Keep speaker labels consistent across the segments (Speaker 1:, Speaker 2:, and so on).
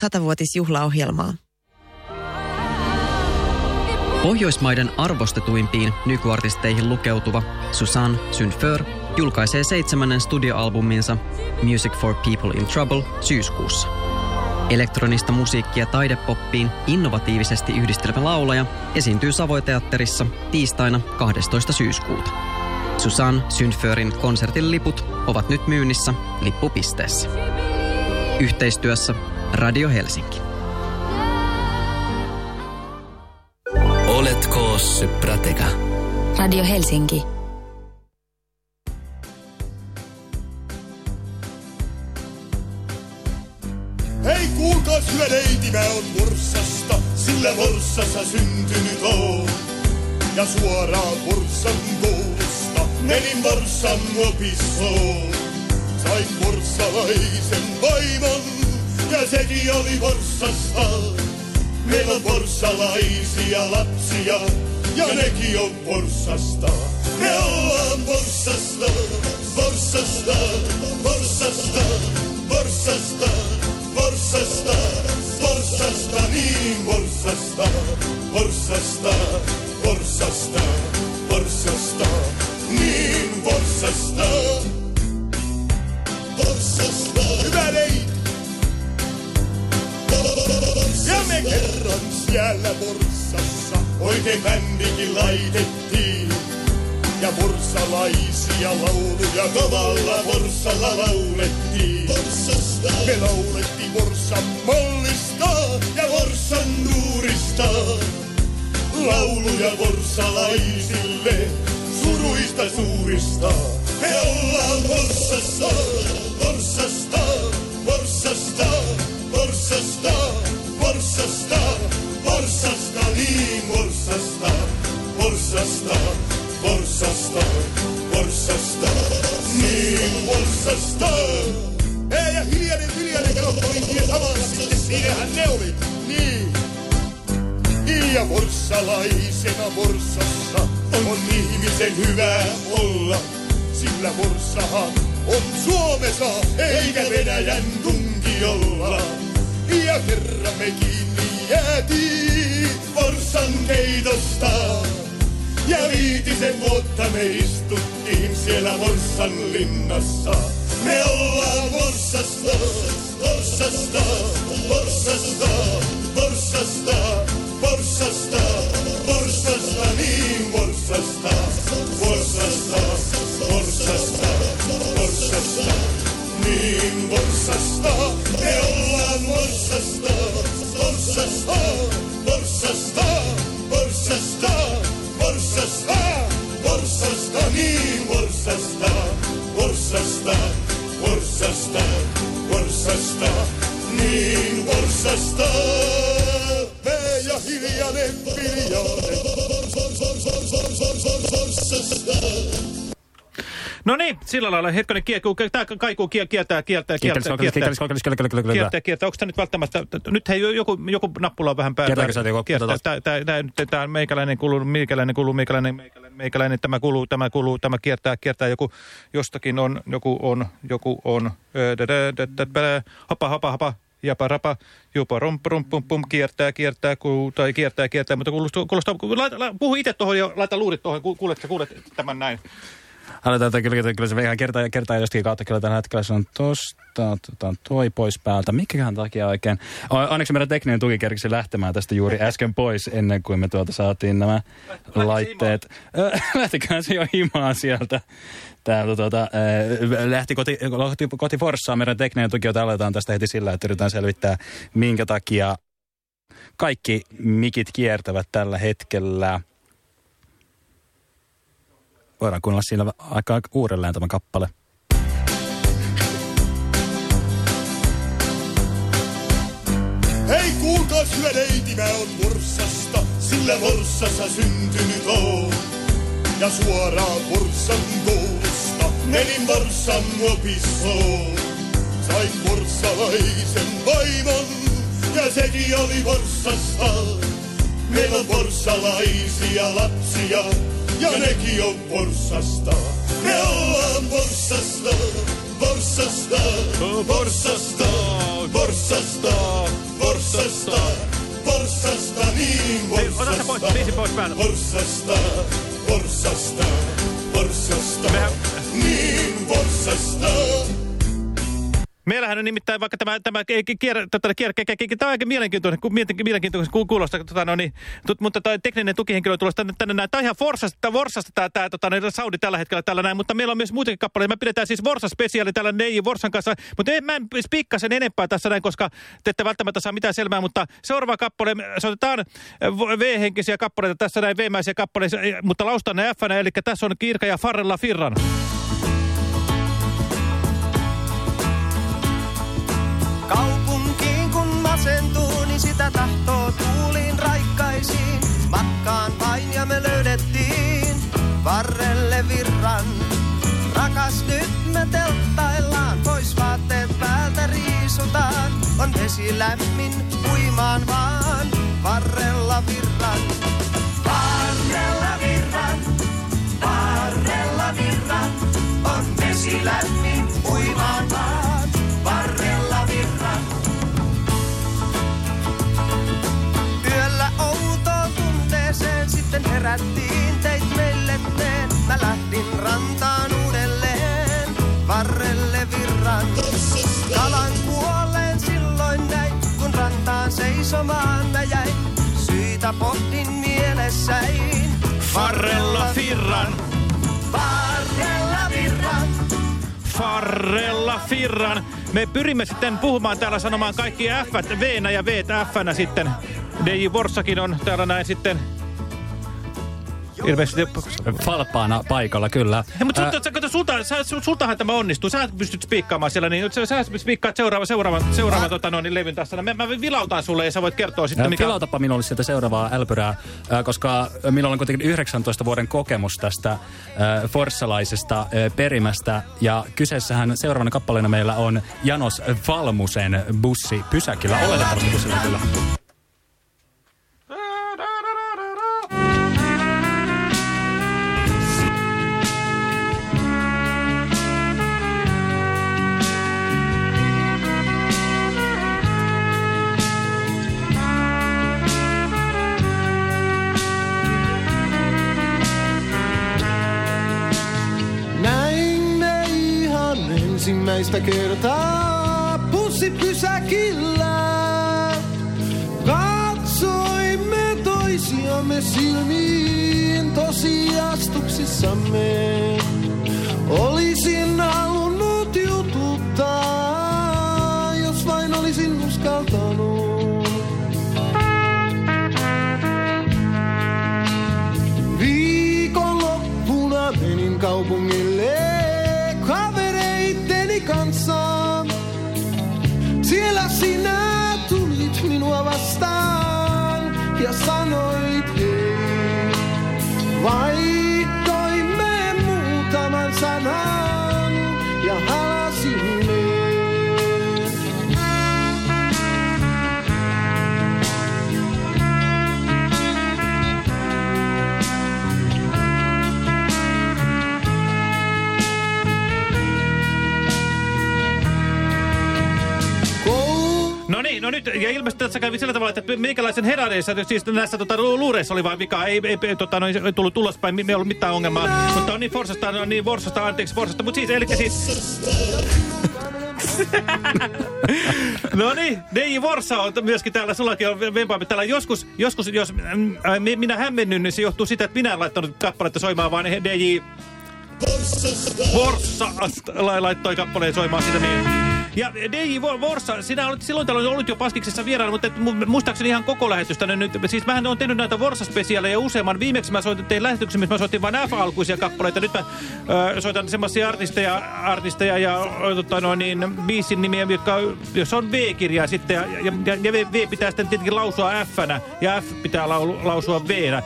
Speaker 1: satavuotisjuhlaohjelmaa.
Speaker 2: Pohjoismaiden arvostetuimpiin nykyartisteihin lukeutuva Susanne Synför julkaisee seitsemännen studioalbuminsa Music for People in Trouble syyskuussa. Elektronista musiikkia taidepoppiin innovatiivisesti yhdistelmä laulaja esiintyy Savoiteatterissa tiistaina 12. syyskuuta. Susan Synförin konsertin liput ovat nyt myynnissä lippupisteessä. Yhteistyössä Radio Helsinki.
Speaker 3: Oletko Prateka?
Speaker 4: Radio Helsinki.
Speaker 5: Hei kuulkaas hyvä neiti, mä on Forssasta, sillä Forssassa syntynyt on. Ja suoraan Forssan koulusta menin Forssan opistoon. Sain forssalaisen vaimon ja sekin oli Forssasta. Meillä on forssalaisia lapsia ja nekin on Forssasta. Me ollaan Forssasta, Forssasta, Forssasta, Forssasta, Forssasta, Forssasta, niin Forssasta, Forssasta, Forssasta, Forssasta, niin Forssasta, Forssasta. Hyvä leiti! Ja me kerran siellä Forssassa oikein bändikin laitettiin. Ja forssalaisia lauluja kovalla Forssalla laulettiin. Forssasta. Me laulettiin Forssan mallista ja Forssan nuurista. Lauluja forssalaisille
Speaker 6: kiekuu, kaikuu kiel, kieltää, kieltää, kieltää, kieltää, kieltää, kieltää. Onko tämä nyt välttämättä, nyt hei, joku, joku nappula on vähän päällä. Kieltää, tämä, meikäläinen kuuluu, meikäläinen kuuluu, meikäläinen, meikäläinen, meikäläinen, tämä kuuluu, tämä kuuluu, tämä kiertää, kiertää, joku jostakin on, joku on, joku on, hapa, hapa, hapa, japa rapa, jupa rum, rum, pum, pum, kiertää, kiertää, ku, tai kiertää, kiertää, mutta kuulostaa, kuulostaa puhu itse tuohon ja laita luurit tuohon, kuulet, kuulet tämän näin.
Speaker 7: Aletaan kyllä, kyllä, kyllä se vähän kertaa, kertaa jostakin kautta kyllä tällä hetkellä se on tosta, otetaan toi pois päältä. Mikähän takia oikein? Onneksi meidän tekninen tuki kerkisi lähtemään tästä juuri äsken pois ennen kuin me tuolta saatiin nämä
Speaker 6: Lähtikö
Speaker 7: laitteet. Lähtikään se jo himaan sieltä. Täältä tuota, lähti koti, koti, koti Forssaan. Meidän tekninen tuki, jota aletaan tästä heti sillä, että yritetään selvittää, minkä takia kaikki mikit kiertävät tällä hetkellä. Voidaan kuunnella siinä aika uudelleen tämä kappale.
Speaker 5: Hei kuulkaas hyvä neiti, mä on Forssasta, sillä Forssassa syntynyt on. Ja suoraan Forssan koulusta menin Forssan opistoon. Sain forssalaisen vaimon ja sekin oli Forssasta. Meillä on forssalaisia lapsia Yaneki està, borsasta està, olan
Speaker 6: està, Borsasta està, Borsasta Borsasta Borsasta Niin
Speaker 5: borsasta Borsasta Borsasta
Speaker 6: Borsasta
Speaker 5: Niin està
Speaker 6: Meillähän on nimittäin vaikka tämä, tämä kierre, tota, tämä on aika mielenkiintoinen, mielenkiintoinen ku- kuulosta, tota, no, niin, tut, mutta toi tekninen tukihenkilö tulee tänne, tänne näin. Tämä on ihan Forsasta, Forsasta tämä, tämä tota, niin, Saudi tällä hetkellä tällä näin, mutta meillä on myös muitakin kappaleita. Me pidetään siis Vorsa-spesiaali tällä Neiji Vorsan kanssa, mutta en, mä en spiikkaa sen enempää tässä näin, koska te ette välttämättä saa mitään selvää, mutta seuraava kappale, soitetaan V-henkisiä kappaleita tässä näin, V-mäisiä kappaleita, mutta laustaan ne f eli tässä on Kirka ja Farrella Firran.
Speaker 1: Raikkaisiin. Matkaan vain ja me löydettiin varrelle virran. Rakas nyt me telttaillaan, pois vaatteet päältä riisutaan. On vesi lämmin, uimaan vaan varrella virran. Varrella virran, varrella virran. On vesi lämmin, uimaan vaan herättiin teit. Mä lähdin rantaan uudelleen varrelle virran. Kalan kuolleen silloin näin, kun rantaan seisomaan mä jäin. Syitä pohdin mielessäin.
Speaker 6: Farrella Firran.
Speaker 1: Varrella virran.
Speaker 6: Farrella Firran. Me pyrimme sitten puhumaan täällä sanomaan kaikki F, v ja v f sitten. DJ Vorssakin on täällä näin sitten. Ilmeisesti.
Speaker 7: Falppaana paikalla, kyllä.
Speaker 6: Hei, mutta
Speaker 7: Ää,
Speaker 6: sulta, kato, sulta, sä, sul- sultahan tämä onnistuu. Sä pystyt spiikkaamaan siellä, niin sä, sä spiikkaat seuraava, seuraavan, seuraavan tota, no, niin levyn tässä. Mä, mä vilautan sulle ja sä voit kertoa sitten,
Speaker 7: Ää,
Speaker 6: mikä...
Speaker 7: Filautapa minulle sieltä seuraavaa älpyrää, ää, koska minulla on kuitenkin 19 vuoden kokemus tästä ää, forssalaisesta ää, perimästä. Ja kyseessähän seuraavana kappaleena meillä on Janos Valmusen bussi pysäkillä. Oletettavasti bussilla kyllä.
Speaker 1: Kertaa bussipysäkillä. Katsoimme toisiamme silmiin tosiastuksissamme.
Speaker 6: No niin, nyt, ja ilmeisesti tässä kävi sillä tavalla, että meikäläisen heradeissa, siis näissä tota, lu- luureissa oli vain vika, ei, ei, tota, no, ei tullut ulospäin, me ei ollut mitään ongelmaa, mutta on niin Forsasta, no niin Forsasta, anteeksi Forsasta, mutta siis, eli siis... no niin, DJ Vorsa on myöskin täällä, sullakin on vempaampi täällä. Joskus, joskus jos mm, äh, mi- minä hämmennyn, niin se johtuu siitä, että minä en laittanut kappaletta soimaan, vaan DJ Vorsa la- laittoi kappaleen soimaan sitä niin. Ja DJ Vor- Vorsa, sinä olet, silloin täällä on ollut jo Paskiksessa vieraana, mutta muistaakseni ihan koko lähetystä nyt. Siis mähän olen tehnyt näitä Vorsa-spesiaaleja useamman. Viimeksi mä soitin tein lähetyksen, missä mä soitin vain F-alkuisia kappaleita. Nyt mä ö, soitan semmoisia artisteja, artisteja ja tota, no, niin, biisin nimiä, jotka, jos on V-kirjaa sitten. Ja, ja, ja, ja v, v, pitää sitten tietenkin lausua F-nä ja F pitää laulu, lausua V-nä.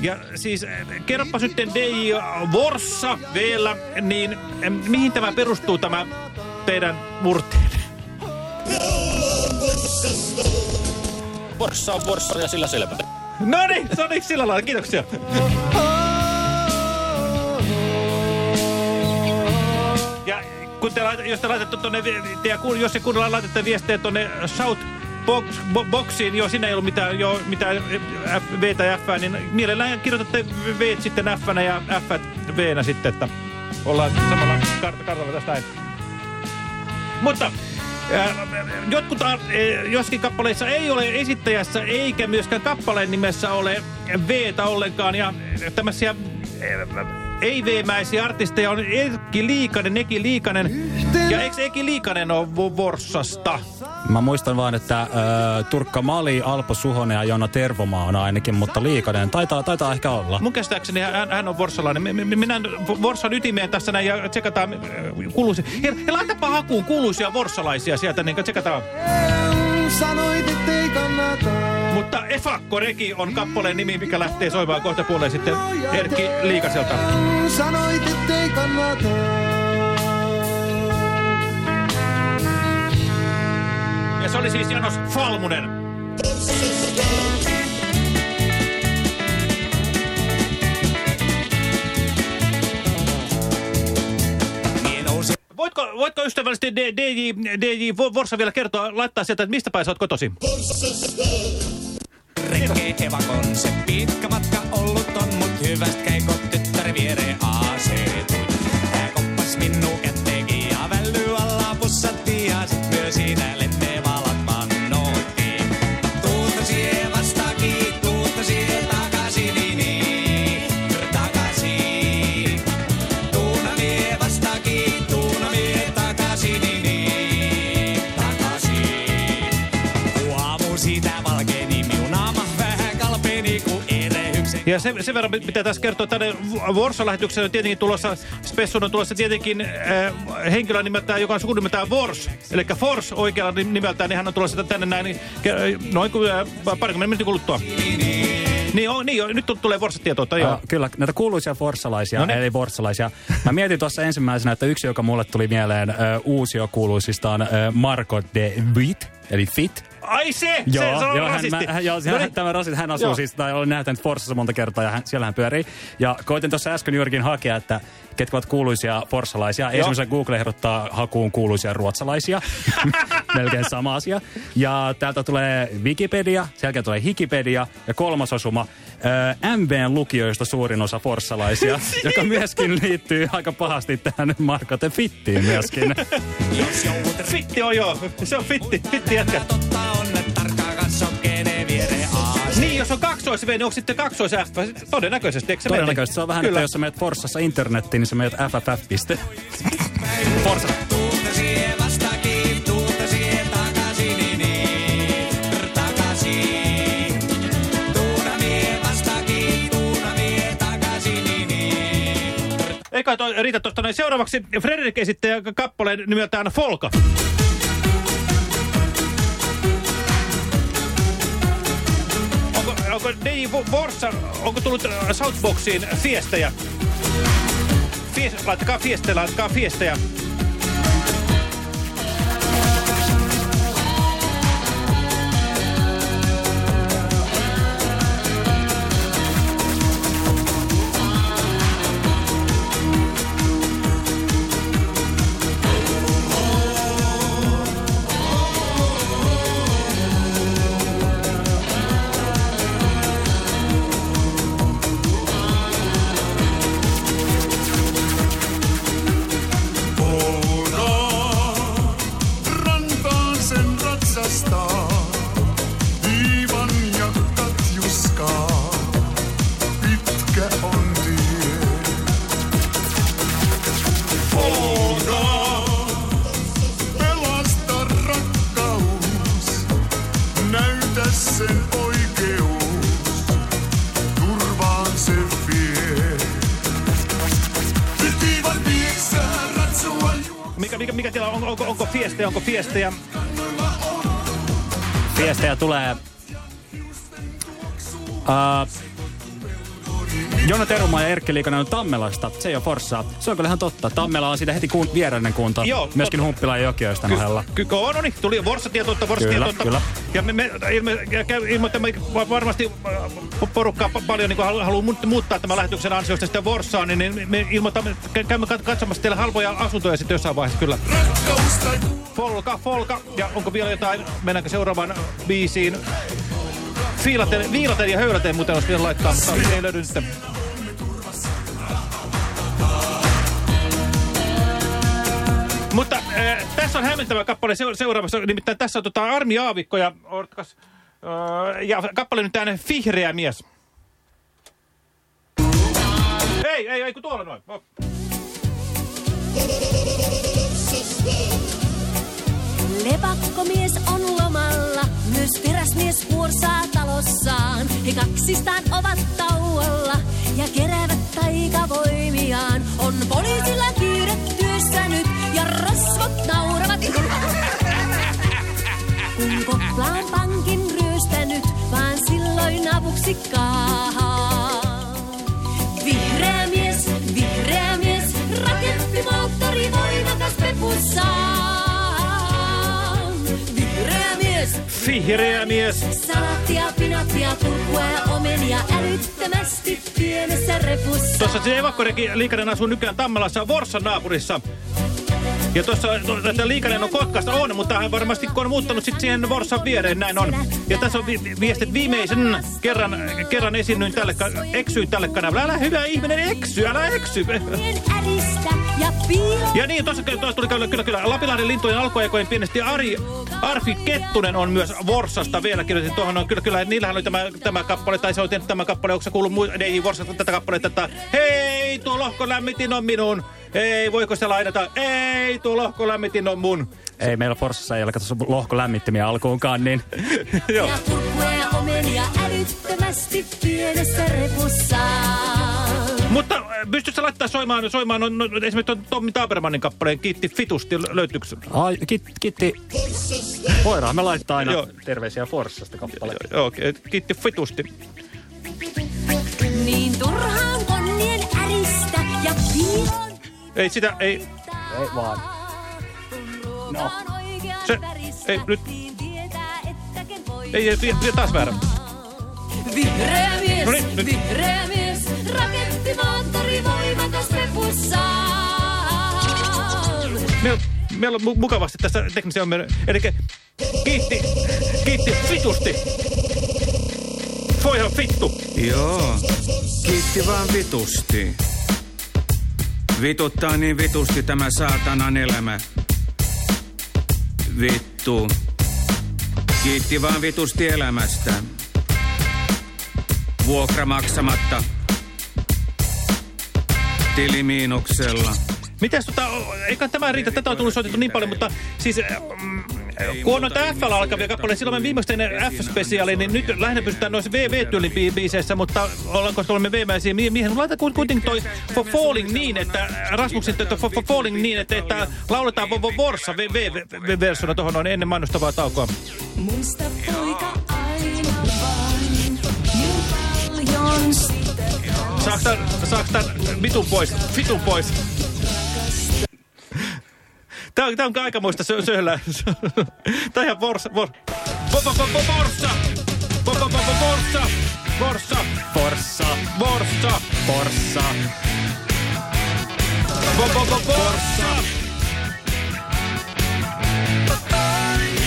Speaker 6: Ja siis eh, kerropas nyt DJ Vorssa vielä, niin eh, mihin tämä perustuu tämä teidän murteenne?
Speaker 3: Vorssa on Vorssa ja sillä selvä.
Speaker 6: No niin, se on sillä lailla, kiitoksia. Ja kun te laitat, jos te laitatte tuonne, jos se kuunnellaan laitatte viestejä tuonne Shout box, bo, boksiin, joo, siinä ei ollut mitään, joo, mitään F, V tai F, niin mielellään kirjoitatte V sitten F ja F V sitten, että ollaan samalla kart kartalla tästä näin. Mutta jotkut, joskin kappaleissa ei ole esittäjässä eikä myöskään kappaleen nimessä ole V-tä ollenkaan. Ja tämmöisiä ei-veemäisiä artisteja on Erkki Liikanen, Eki Liikanen. Ja eikö Eki Liikanen ole Vo- Vorsasta?
Speaker 7: Mä muistan vaan, että äh, Turkka Mali, Alpo Suhonen ja Jonna Tervomaa on ainakin, mutta Liikanen taitaa, taitaa ehkä olla.
Speaker 6: Mun käsittääkseni hän, hän on vorsalainen. Me, me, mennään Vorsan ytimeen tässä näin ja tsekataan äh, kuuluisia. Ja, ja laitapa hakuun kuuluisia vorsalaisia sieltä, niin tsekataan.
Speaker 1: Sanoit, ettei kannata.
Speaker 6: Mutta Efakko Reki on kappaleen nimi, mikä lähtee soimaan kohta puoleen sitten Erkki Liikaselta.
Speaker 1: Sanoit, ettei kannata.
Speaker 6: Ja se oli siis Janos Falmunen. Voitko, voitko ystävällisesti DJ Vorsa vielä kertoa, laittaa sieltä, että mistä päin sä oot kotosi?
Speaker 3: Renkee evakon se pitkä matka ollut on, mut hyväst Ja
Speaker 6: sen, sen verran pitää tässä kertoa, että tänne Vorsa-lähetykseen on tietenkin tulossa, Spessun on tulossa tietenkin äh, henkilö nimeltään, joka on sukunimeltään Vors, eli Force oikealla nim- nimeltään, niin hän on tulossa tänne näin, niin, noin kuin äh, parikymmentä minuutin kuluttua. Niin, on, niin jo, nyt tulee Vorsa-tietoa, tai joo.
Speaker 7: Kyllä, näitä kuuluisia forssalaisia,
Speaker 6: No niin.
Speaker 7: eli vorssalaisia. Mä mietin tuossa ensimmäisenä, että yksi, joka mulle tuli mieleen uh, uusio kuuluisista on uh, Marco de Witt, eli Fit.
Speaker 6: Ai se! se,
Speaker 7: Joo,
Speaker 6: se on
Speaker 7: joo, hän,
Speaker 6: rasisti.
Speaker 7: mä, hän, joo,
Speaker 6: No
Speaker 7: hän,
Speaker 6: niin.
Speaker 7: tämä rasit, hän asuu
Speaker 6: Joo.
Speaker 7: siis, tai olen nähtänyt Forssassa monta kertaa ja hän, siellä hän pyörii. Ja koitin tuossa äsken juurikin hakea, että ketkä ovat kuuluisia forssalaisia. Esimerkiksi Google ehdottaa hakuun kuuluisia ruotsalaisia. Melkein sama asia. Ja täältä tulee Wikipedia, sen jälkeen tulee Hikipedia ja kolmas osuma äh, MVn lukijoista suurin osa forssalaisia, joka myöskin liittyy aika pahasti tähän Marko de Fittiin myöskin.
Speaker 6: Fitti on joo, se on fitti, fitti jätkä.
Speaker 3: totta on, että katso, viereen.
Speaker 6: Niin, jos on kaksois V, niin onko sitten kaksois F? Todennäköisesti, eikö se mene?
Speaker 7: Todennäköisesti se on vähän,
Speaker 6: Kyllä.
Speaker 7: että jos sä menet Forssassa internettiin, niin sä menet FFF. piste. Forssa.
Speaker 6: Riitä tuosta noin. Seuraavaksi Frederik esittää kappaleen nimeltään Folka. Onko, onko DJ Vorsa, onko tullut äh, Southboxiin fiestejä? Fies, laittakaa fiestejä, laittakaa fiestejä.
Speaker 5: On
Speaker 7: Tammelasta. Se ei ole Forssaa. Se on kyllä ihan totta. Tammela on siitä heti kuun, viereinen kunto.
Speaker 6: Joo,
Speaker 7: Myöskin
Speaker 6: totta.
Speaker 7: Humppilan ja Jokioisten ohella.
Speaker 6: Kyllä, on, no niin, tuli Vorsa-tietoutta,
Speaker 7: Kyllä,
Speaker 6: Vorsa-tietoutta.
Speaker 7: kyllä.
Speaker 6: Ja me, me ilme, ja käy- ilmo, että me va- varmasti äh, porukkaa pa- paljon niin haluaa halu muuttaa tämän lähetyksen ansiosta sitten Vorsaan, niin, niin me ilmoitamme, kä- käymme kat- katsomassa teille halvoja asuntoja sitten jossain vaiheessa, kyllä. Folka, Folka, ja onko vielä jotain, mennäänkö seuraavaan biisiin? Fiilaten, viilaten ja höyläten muuten olisi vielä laittaa, mutta ei löydy nyt. Tässä on hämmentävä kappale seura- seuraavassa, nimittäin tässä on tota Armi Aavikko ja, odotakas, äh, ja kappale nyt tänne Vihreä mies. Ei, ei, ei, kun tuolla noin.
Speaker 8: Lepakkomies on lomalla, myös teräsmies puorsaa talossaan. He kaksistaan ovat tauolla ja keräävät taikavoimiaan. On poliisilla kiire työssä nyt ja rosvot nauravat. Kun Koplaan pankin ryöstänyt, vaan silloin avuksi kaahaa. Vihreä mies, vihreä mies, raketti moottori voimakas pepussaan. Vihreä mies,
Speaker 6: Vihreä mies.
Speaker 8: salaattia, pinattia, kurkkua ja omenia älyttömästi pienessä repussa.
Speaker 6: Tuossa se evakkoreki Liikanen asuu nykyään Tammelassa Vorsan naapurissa. Ja tuossa että Liikanen on Kotkasta, on, mutta hän varmasti on muuttanut sitten siihen Vorsan viereen, näin on. Ja tässä on vi viestit viimeisen kerran, kerran esiinnyin tälle, eksyin tälle kanavalle. Älä hyvä ihminen eksy, älä eksy.
Speaker 8: ja
Speaker 6: niin, tuossa tuli kyllä, kyllä, kyllä. Lapinlahden lintujen alkuaikojen pienesti Ari, Arfi Kettunen on myös Vorsasta vielä kirjoitin tuohon. On, kyllä, kyllä, niillähän oli tämä, tämä kappale, tai se oli tämä kappale, onko se kuullut muu, ei Vorsasta tätä kappaletta, että hei, tuo lohko lämmitin on minun. Ei, voiko se lainata? Ei, tuo lohko lämmitin on mun.
Speaker 7: Ei meillä Forssassa ei ole katsossa lohko lämmittimiä alkuunkaan, niin
Speaker 6: Joo.
Speaker 8: Ja omenia älyttömästi pienessä repussa.
Speaker 6: Mutta äh, pystytkö laittaa soimaan, soimaan on, no, esimerkiksi tuon Tommi Tabermanin kappaleen Kiitti Fitusti, löytyykö?
Speaker 7: Ai, kit, kitti. Voidaan me laittaa aina
Speaker 6: Joo.
Speaker 7: terveisiä Forssasta kappale.
Speaker 6: Joo, okay, Kiitti Fitusti.
Speaker 8: Niin turhaan konnien äristä ja piilon
Speaker 6: Ei sitä, ei,
Speaker 7: Ei vaan.
Speaker 8: No.
Speaker 6: Se- ei, nyt- ei, ei, vie- vie taas väärä.
Speaker 8: Vihreä mies,
Speaker 6: No niin, nyt.
Speaker 8: vihreä mies, rakettimoottori voimakas repussaan.
Speaker 6: Meillä, meillä on mu- mukavasti tässä teknisiä ongelmia. Eli kiitti, kiitti fitusti. Voihan vittu.
Speaker 9: Joo, kiitti vaan vitusti. Vituttaa niin vitusti tämä saatanan elämä. Vittu. Kiitti vaan vitusti elämästä. Vuokra maksamatta. Tilimiinuksella.
Speaker 6: Mitäs tota, eikä tämä riitä, tätä on tullut soitettu niin paljon, mutta siis... Kun on noita FL alkavia kappaleita, silloin me viimeisten F-spesiaali, niin nyt lähinnä pystytään noissa VV-tyylin bi biiseissä, mutta ollaanko olemme veemäisiä mi miehen? Laita ku- kuitenkin toi for falling niin, että Rasmuksen että for, for falling niin, että, että lauletaan vo, vo, Vorsa VV-versiona tuohon noin ennen mainostavaa taukoa.
Speaker 8: Muista poika aina vain, niin paljon sitä
Speaker 6: Saaks tän, saaks tän vitun pois, vitun pois. Tää on, tää on aikamoista sö, söhlää. Tää on ihan vorsa, vor, vo, vo, vo, vo, vorsa. Vo, vo, vo, vo, vorsa. Vorsa.
Speaker 7: Forssa,
Speaker 6: Vorsa.
Speaker 7: Forssa.
Speaker 6: Vo, vo, vo, vorsa.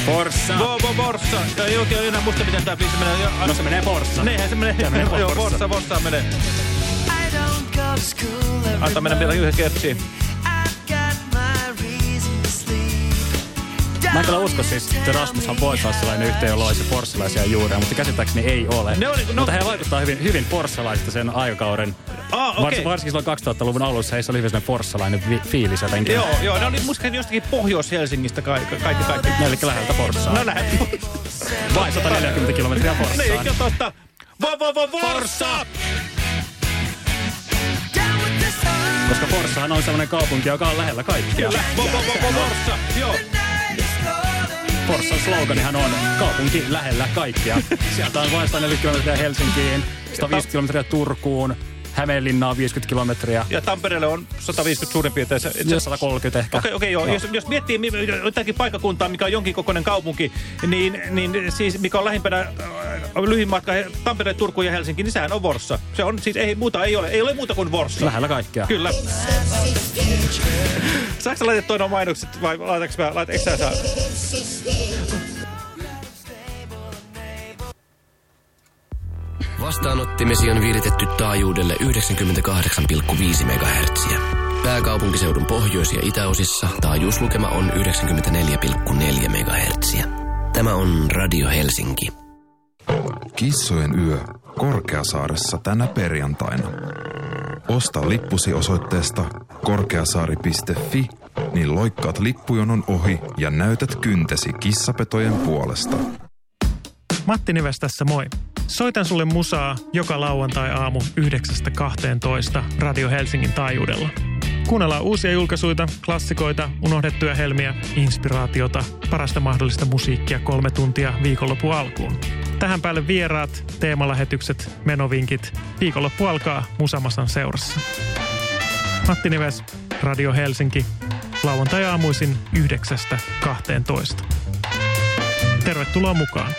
Speaker 7: Forssa.
Speaker 6: Vo, vo, vorsa. Ja Ei oikein enää muista, miten tää biisi menee.
Speaker 7: No se menee Forssa.
Speaker 6: Nehän se menee.
Speaker 7: Menee
Speaker 6: Joo,
Speaker 7: Forssa.
Speaker 6: vorsa, vorsa menee. Antaa mennä vielä yhden kertsiin.
Speaker 7: Mä en kyllä usko siis, että Rasmushan voisi olla sellainen yhteen, jolla olisi forssalaisia juuria, mutta käsittääkseni ei ole.
Speaker 6: Ne oli- no-
Speaker 7: Mutta he vaikuttaa hyvin, hyvin forssalaista sen aikakauden.
Speaker 6: Ah.
Speaker 7: Vars, varsinkin silloin 2000-luvun alussa heissä oli hyvin sellainen forssalainen vi- fiilis jotenkin.
Speaker 6: Joo, joo, ne oli muskeli jostakin Pohjois-Helsingistä kaikki, kaikki, kaikki.
Speaker 7: Ne oli läheltä Forssaa.
Speaker 6: No lähet.
Speaker 7: Vain 140 kilometriä
Speaker 6: Niin,
Speaker 7: Forssaan.
Speaker 6: eikö totta? Vo, vo, vo, vorsa!
Speaker 7: Koska Forssahan on sellainen kaupunki, joka on lähellä kaikkia.
Speaker 6: Kyllä, vo, vo, vo, vo, vorsa, joo.
Speaker 7: Forssan sloganihan on kaupunki lähellä kaikkia. Sieltä on vain 140 kilometriä Helsinkiin, 150 kilometriä Turkuun, Hämeenlinnaan 50 kilometriä.
Speaker 6: Ja Tampereelle on 150 suurin piirtein. se-
Speaker 7: Ja 130 ehkä.
Speaker 6: Okei, okei, joo.
Speaker 7: Joo.
Speaker 6: Jos, jos miettii mi- jotakin paikkakuntaa, mikä on jonkin kokoinen kaupunki, niin, niin siis mikä on lähimpänä äh, lyhin matka He- Tampere, Turku ja Helsinki, niin sehän on Vorssa. Se on siis, ei muuta ei ole, ei ole muuta kuin Vorssa.
Speaker 7: Lähellä kaikkea.
Speaker 6: Kyllä. Saanko sä laitettua nuo mainokset vai laitanko mä, laitan, eikö sä saa?
Speaker 10: Vastaanottimesi on viritetty taajuudelle 98,5 MHz. Pääkaupunkiseudun pohjois- ja itäosissa taajuuslukema on 94,4 MHz. Tämä on Radio Helsinki.
Speaker 11: Kissojen yö Korkeasaaressa tänä perjantaina. Osta lippusi osoitteesta korkeasaari.fi, niin loikkaat lippujonon ohi ja näytät kyntesi kissapetojen puolesta.
Speaker 12: Matti Nives tässä moi. Soitan sulle musaa joka lauantai-aamu 9.12 Radio Helsingin taajuudella. Kuunnellaan uusia julkaisuita, klassikoita, unohdettuja helmiä, inspiraatiota, parasta mahdollista musiikkia kolme tuntia viikonloppu alkuun. Tähän päälle vieraat, teemalähetykset, menovinkit. Viikonloppu alkaa Musamasan seurassa. Matti Nives, Radio Helsinki, lauantai-aamuisin 9.12. Tervetuloa mukaan.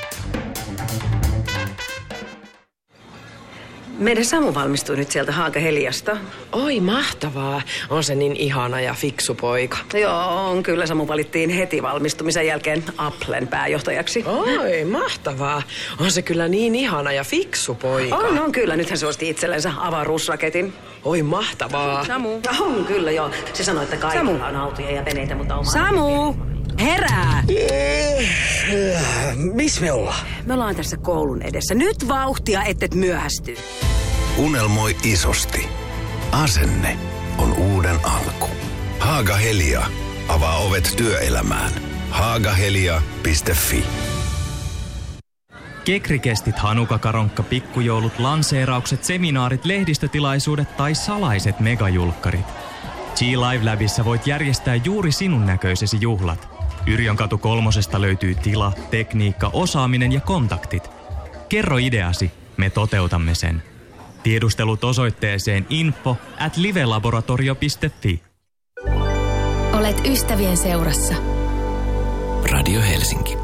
Speaker 13: Meidän Samu valmistui nyt sieltä Haaga Heliasta.
Speaker 14: Oi mahtavaa. On se niin ihana ja fiksu poika.
Speaker 13: Joo, on kyllä. Samu valittiin heti valmistumisen jälkeen Applen pääjohtajaksi.
Speaker 14: Oi mahtavaa. On se kyllä niin ihana ja fiksu poika.
Speaker 13: On, on kyllä. Nythän se osti itsellensä avaruusraketin.
Speaker 14: Oi mahtavaa.
Speaker 13: Samu. On kyllä, joo. Se sanoi, että kaikilla
Speaker 14: Samu.
Speaker 13: on autoja ja veneitä, mutta oma...
Speaker 14: Samu!
Speaker 13: Herää!
Speaker 14: Miss me ollaan?
Speaker 13: Me ollaan tässä koulun edessä. Nyt vauhtia, ettet myöhästy.
Speaker 15: Unelmoi isosti. Asenne on uuden alku. Haaga Helia. Avaa ovet työelämään. haagahelia.fi
Speaker 16: Kekrikestit, hanukakaronkka, pikkujoulut, lanseeraukset, seminaarit, lehdistötilaisuudet tai salaiset megajulkkarit. G-Live Labissa voit järjestää juuri sinun näköisesi juhlat. Yrjön katu kolmosesta löytyy tila, tekniikka, osaaminen ja kontaktit. Kerro ideasi, me toteutamme sen. Tiedustelut osoitteeseen info at livelaboratorio.fi.
Speaker 4: Olet ystävien seurassa.
Speaker 10: Radio Helsinki.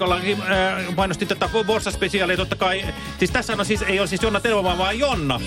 Speaker 6: Viime viikollakin. Äh, mainostin tätä Vorsa-spesiaalia totta kai. Siis tässä on siis, ei ole siis Jonna Tervomaa, vaan Jonna.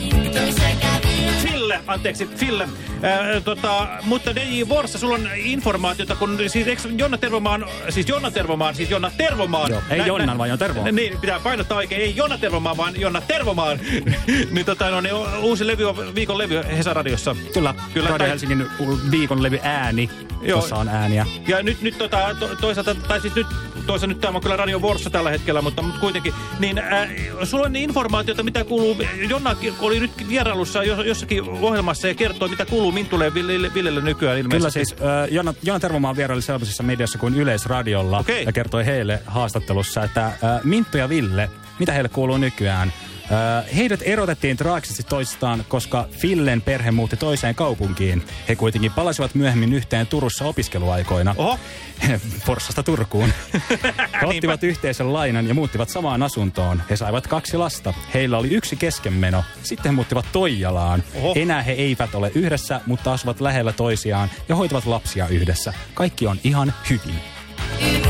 Speaker 6: Fille, anteeksi, Fille. Äh, tota, mutta DJ Vorsa, sulla on informaatiota, kun siis eikö Jonna Tervomaan, siis Jonna Tervomaan, siis Jonna Tervomaan.
Speaker 7: Joo, ei Jonnan, vaan Jonna Tervomaan.
Speaker 6: Niin, pitää painottaa oikein, ei Jonna Tervomaan, vaan Jonna Tervomaan. niin tota, no, niin uusi levy on viikon levy Hesa-radiossa.
Speaker 7: Kyllä,
Speaker 6: Kyllä,
Speaker 7: Radio
Speaker 6: tai-
Speaker 7: Helsingin viikon levy ääni,
Speaker 6: Joo.
Speaker 7: jossa on ääniä.
Speaker 6: Ja nyt, nyt tota, to, toisaalta, tai siis nyt, toisaalta nyt tämä on kyllä Radio Vorsa tällä hetkellä, mutta, mutta kuitenkin, niin äh, sulla on informaatiota, mitä kuuluu, Jonna oli nyt vierailussa jos, jossakin ohjelmassa ja kertoi, mitä kuuluu Villelle, Villelle nykyään ilmeisesti.
Speaker 7: Kyllä siis äh, Jonna, Jonna Tervomaa vieraili sellaisessa mediassa kuin Yleisradiolla
Speaker 6: Okei.
Speaker 7: ja kertoi heille haastattelussa, että äh, Minttu ja Ville, mitä heille kuuluu nykyään? Äh, heidät erotettiin traagisesti toisistaan, koska Fillen perhe muutti toiseen kaupunkiin. He kuitenkin palasivat myöhemmin yhteen Turussa opiskeluaikoina.
Speaker 6: Oho.
Speaker 7: Forssasta Turkuun. He ottivat yhteisen lainan ja muuttivat samaan asuntoon. He saivat kaksi lasta. Heillä oli yksi keskenmeno. Sitten he muuttivat Toijalaan.
Speaker 6: Oho.
Speaker 7: Enää he eivät ole yhdessä, mutta asuvat lähellä toisiaan ja hoitavat lapsia yhdessä. Kaikki on ihan hyvin.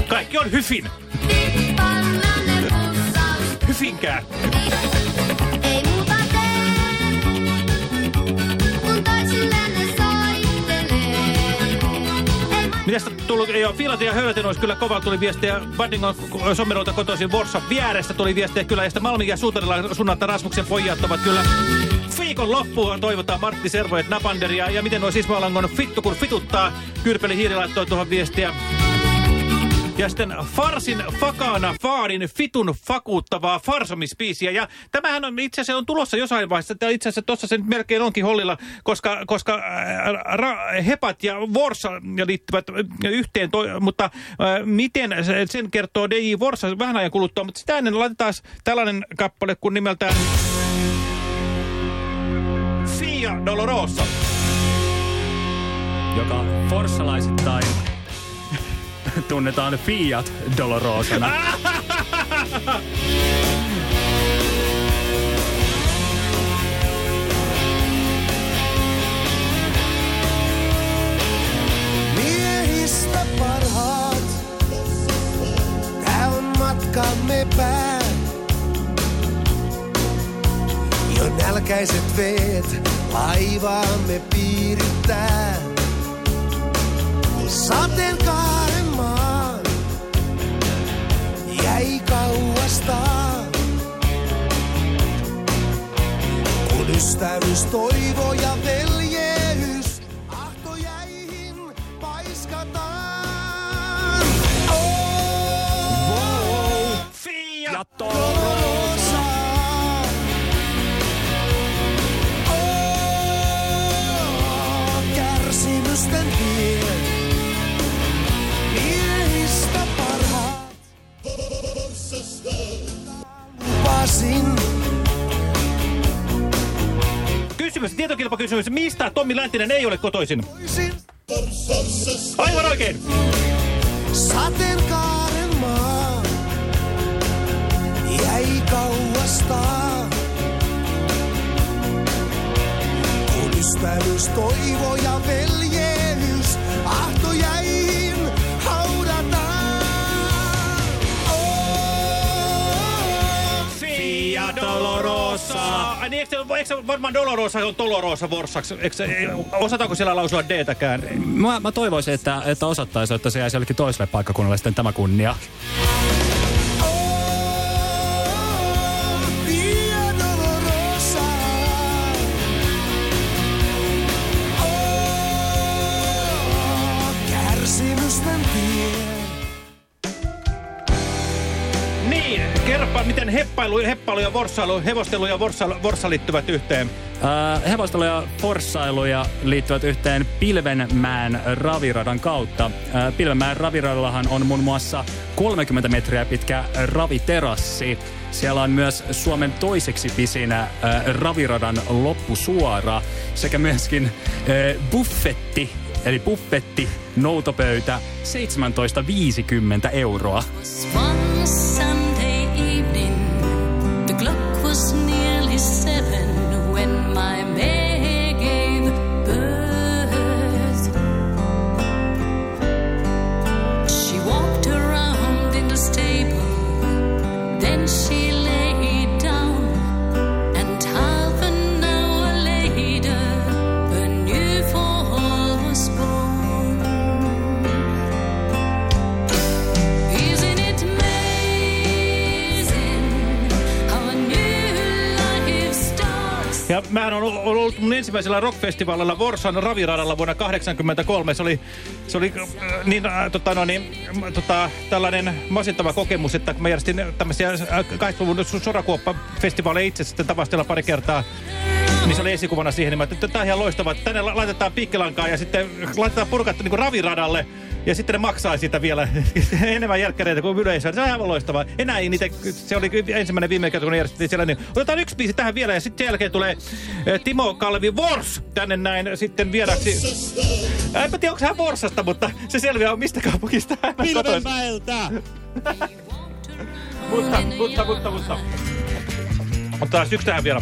Speaker 6: Kaikki on hyfin. Hyfinkää. Mitäs tullut, joo, Filat ja olisi kyllä kova, tuli viestiä, Baddingon Sommerolta kotoisin Vorsa vierestä tuli viestiä kyllä, ja sitten Malmin ja Suutarilla sunnalta Rasmuksen pojat ovat kyllä. Viikon loppuun toivotaan Martti Servoet Napanderia, ja miten nuo Sismalangon fittu kun fituttaa, Kyrpeli Hiiri laittoi tuohon viestiä. Ja sitten Farsin Fakana Faarin Fitun fakuuttavaa farsomispiisiä. Ja tämähän on itse asiassa on tulossa jossain vaiheessa. Tämä Itse asiassa tuossa se nyt melkein onkin hollilla, koska, koska ää, ra, Hepat ja Vorsa liittyvät yhteen. Toi, mutta ää, miten se- sen kertoo DJ Vorsa vähän ajan kuluttua. Mutta sitä ennen laitetaan tällainen kappale kuin nimeltään Fia Dolorosa.
Speaker 7: Joka forssalaisittain tunnetaan Fiat Dolorosana.
Speaker 1: Miehistä parhaat, tää on matkamme pää. Jo nälkäiset veet laivaamme piirittää. Sateenkaaren jäi kauastaan. Kun ystävyys, toivo ja veljeys ahtojäihin paiskataan. Oh,
Speaker 6: Fia
Speaker 1: Dolorosa.
Speaker 6: Kysymys, tietokilpakysymys. Mistä Tommi Läntinen ei ole kotoisin? Aivan oikein.
Speaker 1: Sateenkaaren maa jäi kauastaan. Kun ystävyys, toivo ja veljeys ahtojäihin haudataan.
Speaker 6: Ai niin, eikö, se- eikö varmaan Dolorosa on Dolorosa Vorsaksi? Eikö osataanko siellä lausua D-täkään?
Speaker 7: Mä, mä toivoisin, että, että osattaisi, että se jäisi jollekin toiselle paikkakunnalle sitten tämä kunnia.
Speaker 6: Miten heppailu, heppailu ja vorsailu, hevostelu ja vorsa, vorsa liittyvät yhteen.
Speaker 7: Äh, hevostelu ja forssailuja liittyvät yhteen Pilvenmäen raviradan kautta. Äh, Pilvenmäen raviradallahan on muun muassa 30 metriä pitkä raviterassi. Siellä on myös Suomen toiseksi pisin äh, raviradan loppusuora sekä myöskin äh, buffetti, eli buffetti, noutopöytä, 17,50 euroa.
Speaker 8: One
Speaker 6: mähän on ollut mun ensimmäisellä rockfestivaalilla Vorsan raviradalla vuonna 1983. Se oli, se oli äh, niin, äh, tota, no, niin, tota, tällainen masentava kokemus, että mä järjestin tämmöisiä äh, 80-luvun sorakuoppa-festivaaleja itse sitten tavastella pari kertaa. Niin se oli esikuvana siihen, niin mä että tämä on ihan loistavaa. Tänne la- laitetaan piikkilankaa ja sitten laitetaan purkat niin raviradalle. Ja sitten ne maksaa siitä vielä enemmän jälkkäreitä kuin yleisöä. Se on aivan loistavaa. Enää ei niitä, se oli ensimmäinen viime kerta, kun ne järjestettiin siellä. Niin otetaan yksi biisi tähän vielä ja sitten sen jälkeen tulee eh, Timo Kalvi Wors tänne näin sitten vieraksi. Enpä tiedä, onko hän Vorsasta, mutta se selviää mistä kaupungista hän on.
Speaker 17: Pilvenmäeltä!
Speaker 6: Mutta, mutta, mutta, mutta. Otetaan yksi tähän vielä.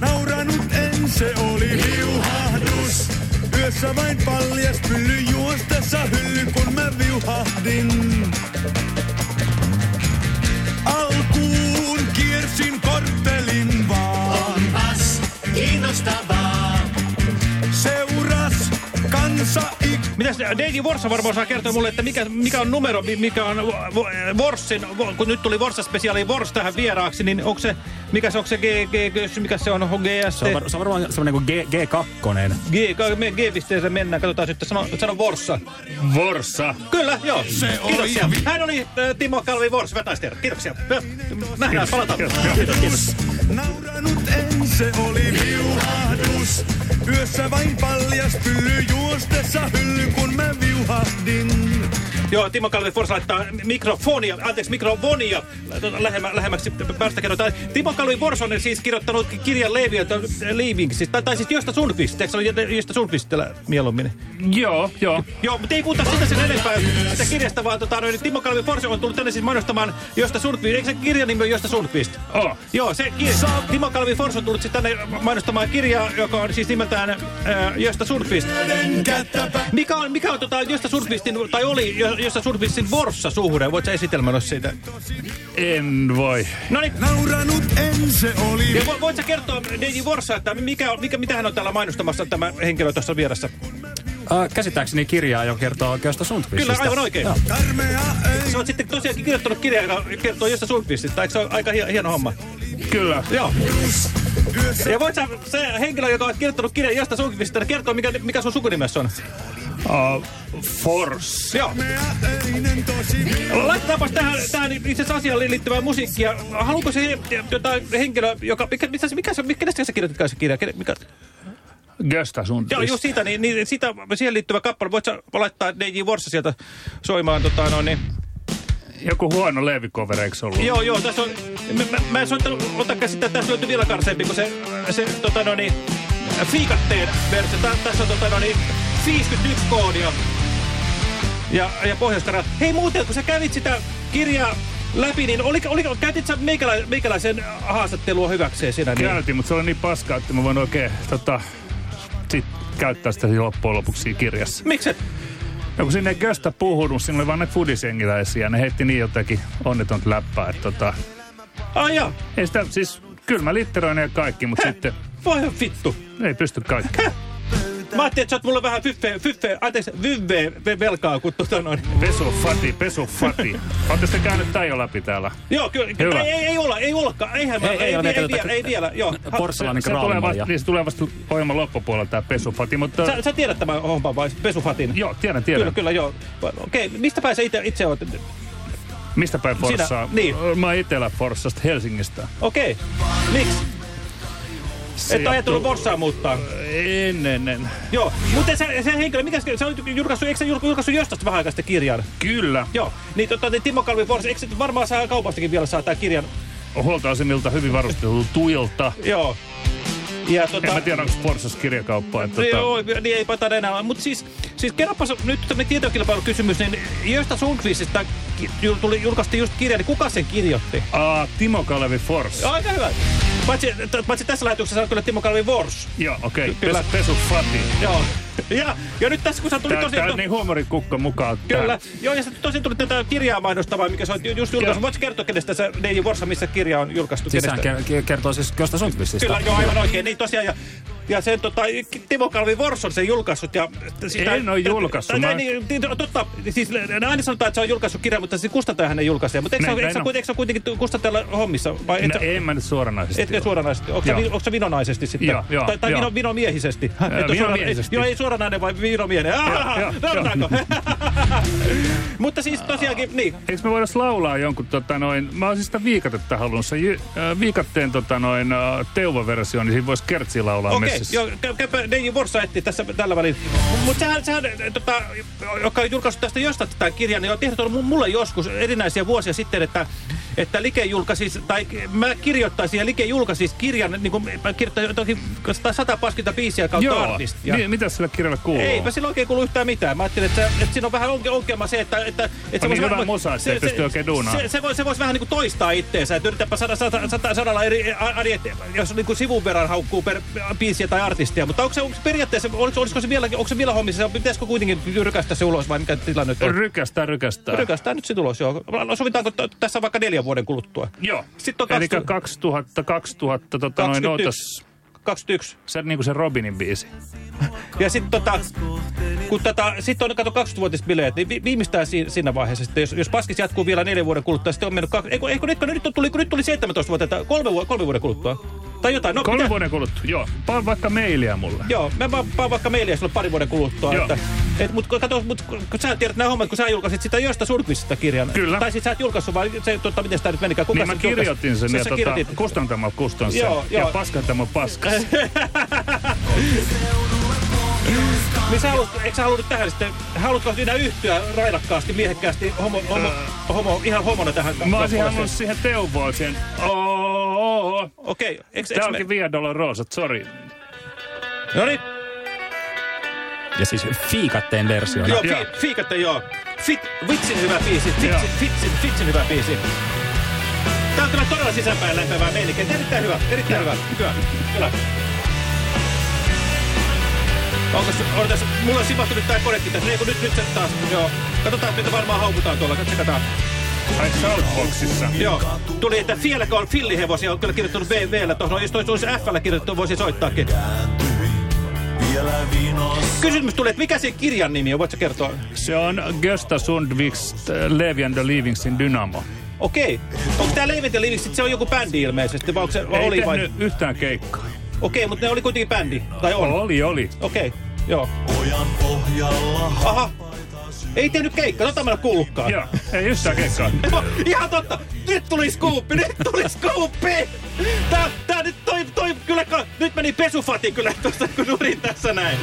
Speaker 5: Nauranut en, se oli viuhahdus. Yössä vain paljas pylly juostessa hylly, kun mä viuhahdin. Alkuun kiersin korttelin vaan. Onpas kiinnostavaa. Kansa
Speaker 6: Mitäs DJ Vorsa varmaan saa kertoa mulle, että mikä, mikä on numero, mi- mikä on vo- Vorsin, vo- kun nyt tuli Vorsa-spesiaali Vors tähän vieraaksi, niin onko se, mikä se, onko se G, G, G mikä se on, on GST?
Speaker 7: Se on, var, se on varmaan semmoinen kuin G, G2.
Speaker 6: G, me G-pisteeseen mennään, katsotaan sitten, sano, sano Vorsa.
Speaker 7: Vorsa.
Speaker 6: Kyllä, joo.
Speaker 5: Se oli-
Speaker 6: Kiitoksia. Hän oli äh, Timo Kalvi Vors, vetäister. Kiitoksia. Nähdään, palataan.
Speaker 7: Kiitos, kiitos.
Speaker 5: Nauranut en, se oli viuhahdus. Yössä vain paljas pylly juostessa hylly, kun mä viuhahdin.
Speaker 6: Joo, Timo Kalvi Fors laittaa mikrofonia, anteeksi mikrofonia lähemmä, lähemmäksi päästä kerrotaan. Timo Kalvi Fors on siis kirjoittanut kirjan Leiviöltä Leivingsistä, tai, tai siis Josta Sundqvist, eikö se ole Josta Sundqvistillä mieluummin?
Speaker 7: Joo, joo.
Speaker 6: Joo, mutta ei puhuta sitä sen enempää sitä kirjasta, vaan tota, noin, Timo Kalvi Fors on tullut tänne siis mainostamaan Josta Sundqvist. Eikö se kirjan nimi ole Josta Sundqvist?
Speaker 7: Oh.
Speaker 6: Joo, se kirja. Timo Kalvi Fors on tullut sitten tänne mainostamaan kirjaa, joka on siis nimeltään äh, Josta Sundqvist. Mikä on, mikä on tota, Josta Sundqvistin, tai oli Jo- Josta Sundqvistin Vorssa-suhde? Voitko esitelmä siitä?
Speaker 7: En voi.
Speaker 6: No niin.
Speaker 5: Nauranut en, se oli
Speaker 6: Ja vo, voit sä kertoa DJ Vorsa, että mikä, mikä, mitä hän on täällä mainostamassa tämä henkilö tuossa vieressä?
Speaker 7: Uh, käsittääkseni kirjaa, joka kertoo Gösta Sundqvistista.
Speaker 6: Kyllä, aivan oikein.
Speaker 7: Joo.
Speaker 6: Sä oot sitten tosiaankin kirjoittanut kirjaa, joka kertoo Josta Sundqvistista. Eikö se ole aika hie- hieno homma?
Speaker 7: Kyllä.
Speaker 6: Joo. Ja voit sä, se henkilö, joka on kirjoittanut kirjan Josta Sundqvistista, kertoa, mikä, mikä sun sukunimessä on?
Speaker 7: Uh, Force.
Speaker 6: Joo. Laitetaanpas tähän, tähän itse asiassa asiaan liittyvää musiikkia. Haluatko se jotain henkilö, joka... Mikä, mikä, mikä, se- kenestä sä kirjoitit se kirja? Mikä,
Speaker 7: Gösta Sundqvist.
Speaker 6: joo, just siitä, niin, niin sitä, siihen liittyvä kappale. Voit sä laittaa DJ Vorsa sieltä soimaan tota noin, niin...
Speaker 7: Joku huono levycover, eikö ollut?
Speaker 6: Joo, joo, tässä on... Mä, mä, mä en soittanut, otakaa sitä, tässä löytyy vielä karseempi, kun se, se tota noin, niin, fiikatteen versio. Tä, tässä on tota noin, niin, 51 koodia. Ja, ja pohjois Hei muuten, kun sä kävit sitä kirjaa läpi, niin oliko, oliko, käytit sä meikälä, meikäläisen haastattelua hyväkseen siinä? Niin?
Speaker 17: Käytin, mutta se oli niin paskaa, että mä voin oikein tota, sit käyttää sitä loppujen lopuksi kirjassa.
Speaker 6: Miksi?
Speaker 17: No kun sinne ei Gösta puhunut, siinä oli vaan näitä fudisjengiläisiä, ne heitti niin jotenkin onnetonta läppää, että tota...
Speaker 6: Ai joo.
Speaker 17: Ei sitä, siis kyllä mä litteroin ja kaikki, mutta sitten...
Speaker 6: Voi vittu.
Speaker 17: Ei pysty kaikki.
Speaker 6: Mä ajattelin, että sä oot mulle vähän fyffe, fyffe, anteeksi, vyvve velkaa, kun tota noin.
Speaker 17: Pesu fati, pesu fati. Ootte sitten käynyt tää jo läpi täällä?
Speaker 6: Joo, kyllä.
Speaker 17: Hyvä.
Speaker 6: Ei, ei, ei olla, ei ollakaan. Eihän mä,
Speaker 7: Ei- ei
Speaker 6: ei,
Speaker 7: ole
Speaker 6: ei, ei, vielä, ei vielä, joo.
Speaker 17: se, se, tulee vasta, niin se tulee vasta ohjelman loppupuolella tää pesufati, mutta...
Speaker 6: Sä, sä tiedät tämän homman vai pesufatin?
Speaker 17: Joo, tiedän, tiedän.
Speaker 6: Kyllä, kyllä, joo. Okei, mistä päin sä itse, itse oot?
Speaker 17: Mistä päin Forssaa?
Speaker 6: niin.
Speaker 17: Mä oon Etelä-Forssasta, Helsingistä.
Speaker 6: Okei. Miksi?
Speaker 17: Se
Speaker 6: Et ole
Speaker 17: johtuu-
Speaker 6: Forssaa muuttaa?
Speaker 17: En, en.
Speaker 6: Joo, mutta se, se henkilö, mikä se, sä olit julkaissut, eikö sä julk- julkaissut jostain vähän aikaa sitten kirjan?
Speaker 17: Kyllä.
Speaker 6: Joo, niin tota, niin Timo Kalvi Forssa, eikö se varmaan saa kaupastakin vielä saa tämän kirjan?
Speaker 17: Huoltoasemilta hyvin varusteltu tuilta.
Speaker 6: Joo. Ja tota...
Speaker 17: En mä tiedä, onko Forssassa kirjakauppaa. Että,
Speaker 6: Tota...
Speaker 17: tota,
Speaker 6: Joo, niin ei paita enää. Mutta siis, siis kerropas nyt tämmöinen tietokilpailukysymys, niin Josta Sundqvistista tuli, julkaistiin just kirja, niin kuka sen kirjoitti?
Speaker 17: Aa, Timo Kalevi Fors.
Speaker 6: Aika hyvä. Paitsi, paitsi tässä lähetyksessä on kyllä Timo Kalvi Wors.
Speaker 17: Joo, okei. Okay.
Speaker 6: Kyllä.
Speaker 17: Pesu, pesu Fati.
Speaker 6: Joo. Ja, ja nyt tässä kun sä tulit tosiaan...
Speaker 17: tää on niin huumorikukka mukaan.
Speaker 6: Kyllä. Joo, ja sitten tosiaan tuli tätä kirjaa mainostavaa, mikä sä oot ju- just julkaissut. Voitko kertoa, kenestä se DJ Vorsa, missä kirja on julkaistu?
Speaker 7: Siis hän kertoo siis Gösta Sundqvistista.
Speaker 6: Kyllä, joo, aivan oikein. Niin tosiaan, ja, ja sen tota, Timo Kalvi Vors on sen julkaissut. Ja sitä,
Speaker 17: En oo julkaissut, mä-
Speaker 6: niin, niin, totta, siis aina sanotaan, että se on julkaissut kirjan, mutta se kustantajahan ei julkaise. Mutta eikö,
Speaker 17: Näin,
Speaker 6: se- eikö,
Speaker 17: näin
Speaker 6: se
Speaker 17: on.
Speaker 6: kuitenkin- eikö se kuitenkin kustantajalla hommissa? Vai et
Speaker 17: No, en mä nyt suoranaisesti.
Speaker 6: Etkö suoranaisesti? Onko, se, onko vinonaisesti sitten?
Speaker 17: Joo, joo,
Speaker 6: tai tai
Speaker 17: joo.
Speaker 6: vino, vinomiehisesti? Ole. Joo, ei suoranainen, vai vinomiehinen. Mutta siis tosiaankin, niin.
Speaker 17: Eikö me voida laulaa jonkun, tota noin, mä olisin sitä viikatetta halunnut. Äh, viikatteen tota noin, äh, Teuva-versio, niin siinä voisi kertsi laulaa
Speaker 6: Okei, joo, kä- käypä Vorsa etti tässä tällä välin. Mutta sehän, sehän tota, joka on julkaissut tästä jostain tätä kirjaa, niin on tehnyt ollut mulle joskus erinäisiä vuosia sitten, että että Like julkaisi, tai mä kirjoittaisin ja Like julkaisi kirjan, niin kuin mä kirjoittaisin jotakin 120 biisiä kautta
Speaker 17: Joo.
Speaker 6: artistia.
Speaker 17: Mi- mitä sillä kirjalla kuuluu?
Speaker 6: Eipä sillä oikein kuulu yhtään mitään. Mä ajattelin, että, että siinä on vähän onke, ongelma se, että... että, että
Speaker 17: On niin hyvä pysty oikein duunaamaan.
Speaker 6: Se, se, voi, se voisi vähän niin kuin toistaa itteensä, että yritäpä sada, sada, sada, sadalla eri jos niin kuin sivun verran haukkuu per biisiä tai artistia. Mutta onko se, onko periaatteessa, olisiko, olisiko se vielä, onko se vielä hommissa, pitäisikö kuitenkin rykästä se ulos vai mikä tilanne nyt on?
Speaker 17: Rykästää, rykästää.
Speaker 6: Rykästää nyt sit ulos, joo. Sovitaanko tässä vaikka neljän vuoden kuluttua?
Speaker 17: Joo.
Speaker 6: Sitten on
Speaker 17: Eli
Speaker 6: 2000
Speaker 17: 2000, 2000, tota noin,
Speaker 6: 21.
Speaker 17: ootas,
Speaker 6: 21.
Speaker 17: se niin kuin se Robinin biisi.
Speaker 6: Ja sitten tota, kun tätä, sit on kato 20-vuotisbileet, niin vi, viimeistään si, siinä vaiheessa, sitten, jos, jos paskis jatkuu vielä neljän vuoden kuluttua, sitten on mennyt, kaksi, eikö, eikö, nyt, nyt, tuli, nyt tuli 17 vuotta, että kolme, kolme vuoden kuluttua. Tai jotain. No,
Speaker 17: Kolme
Speaker 6: mitä-
Speaker 17: vuoden kuluttua, joo. Paan vaikka mailia mulle.
Speaker 6: Joo, mä paan vaikka mailia sulle pari vuoden kuluttua.
Speaker 17: Joo.
Speaker 6: Että, et, mut, kato, mut, kun sä tiedät nämä hommat, kun sä julkaisit sitä Josta Surkvistista kirjan.
Speaker 17: Kyllä.
Speaker 6: Tai sit sä et julkaissut, vaan se, tota, miten sitä nyt menikään. Kuka
Speaker 17: Niin mä
Speaker 6: sen
Speaker 17: kirjoitin sen
Speaker 6: Sä-
Speaker 17: ja tota,
Speaker 6: kirjoitit.
Speaker 17: kustantamo kustan sen.
Speaker 6: Joo,
Speaker 17: ja
Speaker 6: joo.
Speaker 17: paskantamo paskas.
Speaker 6: Niin sä haluat, eikö sä halunnut tähän sitten, haluatko sinä yhtyä railakkaasti, miehekkäästi, homo, homo, homo, ihan homona tähän
Speaker 17: Mä olisin halunnut siihen teuvoon sen. Oo.
Speaker 6: Okei,
Speaker 17: Tää
Speaker 6: eikö
Speaker 17: onkin Via Dolorosat, sori.
Speaker 6: No niin,
Speaker 7: Ja siis fiikatteen versiona.
Speaker 6: joo, fi, fiikatte joo. Fit, vitsin hyvä biisi,
Speaker 17: Joo.
Speaker 6: fitsin, fitsin, fitsin hyvä biisi. Tää on kyllä todella sisäänpäin lämpevää meininkiä. Erittäin hyvä, erittäin hyvä. Hyvä, kyllä. Onko se, odotas, mulla on sivahtunut tää konekki tässä. Kun nyt, nyt se taas, joo. Katsotaan, mitä varmaan haukutaan tuolla. Tsekataan.
Speaker 17: Ai Shoutboxissa.
Speaker 6: Joo, tuli, että vieläkö on fillihevosia, on kyllä kirjoittanut VVllä tuohon. Jos toi olisi Fllä kirjoittu, voisi soittaakin. Kysymys tuli, että mikä se kirjan nimi on, voitko kertoa?
Speaker 17: Se on Gösta Sundviks Levi and the Livingsin Dynamo.
Speaker 6: Okei. Onko tää Leivent ja Living, sit se on joku bändi ilmeisesti, vai onko se
Speaker 17: Ei
Speaker 6: oli vai?
Speaker 17: yhtään keikkaa.
Speaker 6: Okei, mutta ne oli kuitenkin bändi, tai on?
Speaker 17: Oli, oli.
Speaker 6: Okei, joo. Aha. Ei tehnyt keikkaa, tota mä en kuullutkaan.
Speaker 17: Joo, ei yhtään keikkaa.
Speaker 6: Joo, Ihan totta! Nyt tuli skuuppi, nyt tuli skuuppi! Tää, tää nyt toi, toi kyllä, nyt meni pesufati kyllä tuossa, kun nurin tässä näin.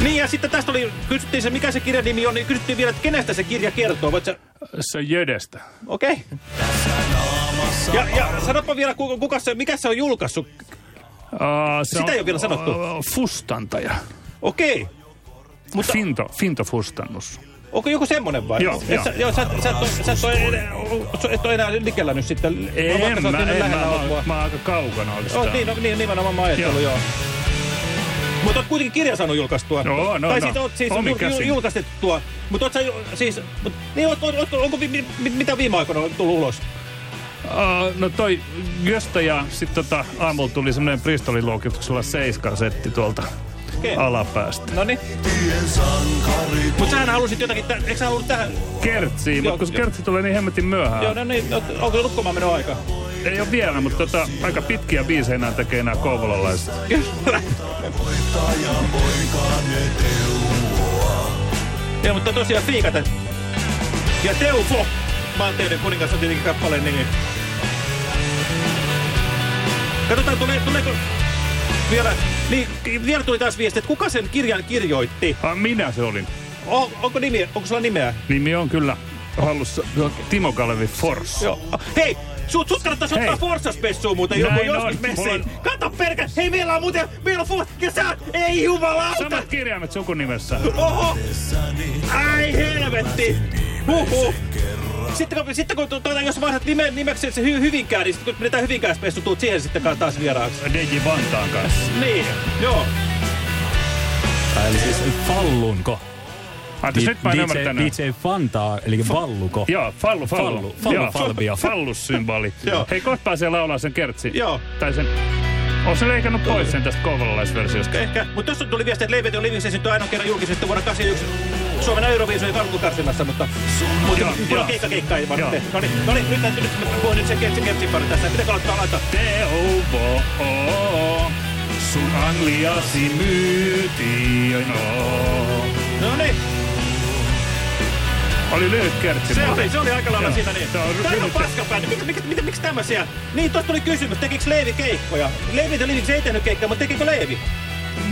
Speaker 6: Niin ja sitten tästä oli, kysyttiin se mikä se kirjan nimi on, niin kysyttiin vielä, että kenestä se kirja kertoo. Voit sä...
Speaker 17: Se on Jödestä.
Speaker 6: Okei. Ja, ja sanoppa vielä, ku- kuka se, mikä se on julkaissut?
Speaker 17: Uh, se
Speaker 6: Sitä ei ole vielä sanottu.
Speaker 17: Uh, fustantaja.
Speaker 6: Okei.
Speaker 17: Mutta... Finto, Fustannus.
Speaker 6: Onko joku semmonen vai?
Speaker 17: Joo,
Speaker 6: Et
Speaker 17: joo.
Speaker 6: Sä, joo, sä, sä, ole- sä et ole enää, likellä nyt sitten.
Speaker 17: En
Speaker 6: sä oot
Speaker 17: mä, en mä, mä, mä aika kaukana oikeastaan.
Speaker 6: Oot niin, no, niin, nimenomaan mä ajattelin, joo. Mutta oot kuitenkin kirjan saanut julkaistua.
Speaker 17: Joo, no,
Speaker 6: tai
Speaker 17: no.
Speaker 6: siis oot siis
Speaker 17: Omin
Speaker 6: jul, jul,
Speaker 17: käsin.
Speaker 6: julkistettua. Mutta oot sä ju- siis, mut, niin oot, oot, oot, onko, vi, mi, mitä viime aikoina on tullut ulos?
Speaker 17: Uh, no toi Gösta ja sitten tota, aamulla tuli semmoinen Bristolin-luokituksella seiskasetti tuolta
Speaker 6: Okei.
Speaker 17: alapäästä.
Speaker 6: No niin. Mutta sähän halusit jotakin, tä, eikö sä halunnut tähän?
Speaker 17: Kertsiin, mutta kun kertsi tulee niin hemmetin myöhään.
Speaker 6: Joo, no niin, no, onko nukkumaan mennyt aika?
Speaker 17: Ei ole vielä, mutta tota, aika pitkiä biisejä nämä tekee nämä kouvolalaiset.
Speaker 6: Kyllä. Joo, mutta tosiaan fiikata. Ja Teufo, maanteiden kuningas on tietenkin kappaleen nimi. Katsotaan, tulee, tuleeko vielä... Niin, vielä tuli taas viesti, että kuka sen kirjan kirjoitti?
Speaker 17: Ah, minä se olin.
Speaker 6: O, onko nimi, onko sulla nimeä?
Speaker 17: Nimi on kyllä hallussa Timo Kalevi Fors.
Speaker 6: Joo. Hei, sut, sut kannattaisi ottaa Forsaspessuun muuten joku joskus
Speaker 17: on.
Speaker 6: messiin.
Speaker 17: Mulla on-
Speaker 6: Kato perkä, hei meillä on muuten, meillä on Forsa, ja sä, ei jumalauta!
Speaker 17: Samat kirjaimet sukunimessä.
Speaker 6: Oho! Ai helvetti! Huhhuh! Sitten kun, sitten kun tuota, jos vaihdat nime, nimeksi se hy, Hyvinkään, niin sitten kun menetään Hyvinkään spessu, tuut siihen sitten taas vieraaksi.
Speaker 17: DJ Vantaan kanssa.
Speaker 6: Niin, joo.
Speaker 7: Eli siis Fallunko.
Speaker 17: Anteeksi, nyt mä en
Speaker 7: DJ,
Speaker 17: ymmärtänyt.
Speaker 7: DJ Fantaa, eli Valluko.
Speaker 17: Joo, fallu, fallu.
Speaker 7: Fallu, fallu, falbia.
Speaker 17: Fallus-symboli.
Speaker 6: Joo.
Speaker 17: Hei, kohta pääsee laulaa sen kertsi.
Speaker 6: Joo.
Speaker 17: Tai sen... On se leikannut pois sen tästä kouvolalaisversiosta.
Speaker 6: Ehkä. Mutta tuossa tuli viesti, että Leivit on Living esiintyi ainoa kerran julkisesti vuonna 81 Suomen Euroviisujen alkukarsinnassa, mutta mutta
Speaker 17: Joo,
Speaker 6: mutta
Speaker 17: joo.
Speaker 6: keikka keikka ei varmaan tehty. No niin, no niin, nyt, nyt, nyt puhun nyt sen kertsin kertsin pari tässä. Mitä kannattaa laittaa?
Speaker 17: Teuvo, sun angliasi myytiin, no.
Speaker 6: No niin,
Speaker 17: Oli lyhyt kertsi.
Speaker 6: se oli, se oli aika lailla siinä niin.
Speaker 17: Se on
Speaker 6: Tämä on
Speaker 17: lyhyt
Speaker 6: paskapääni. Miksi, miksi, miksi, miksi tämmöisiä? Niin, tuossa tuli kysymys, tekikö Leivi keikkoja? Leivi ja Living ei tehnyt keikkaa, mutta tekikö Leivi?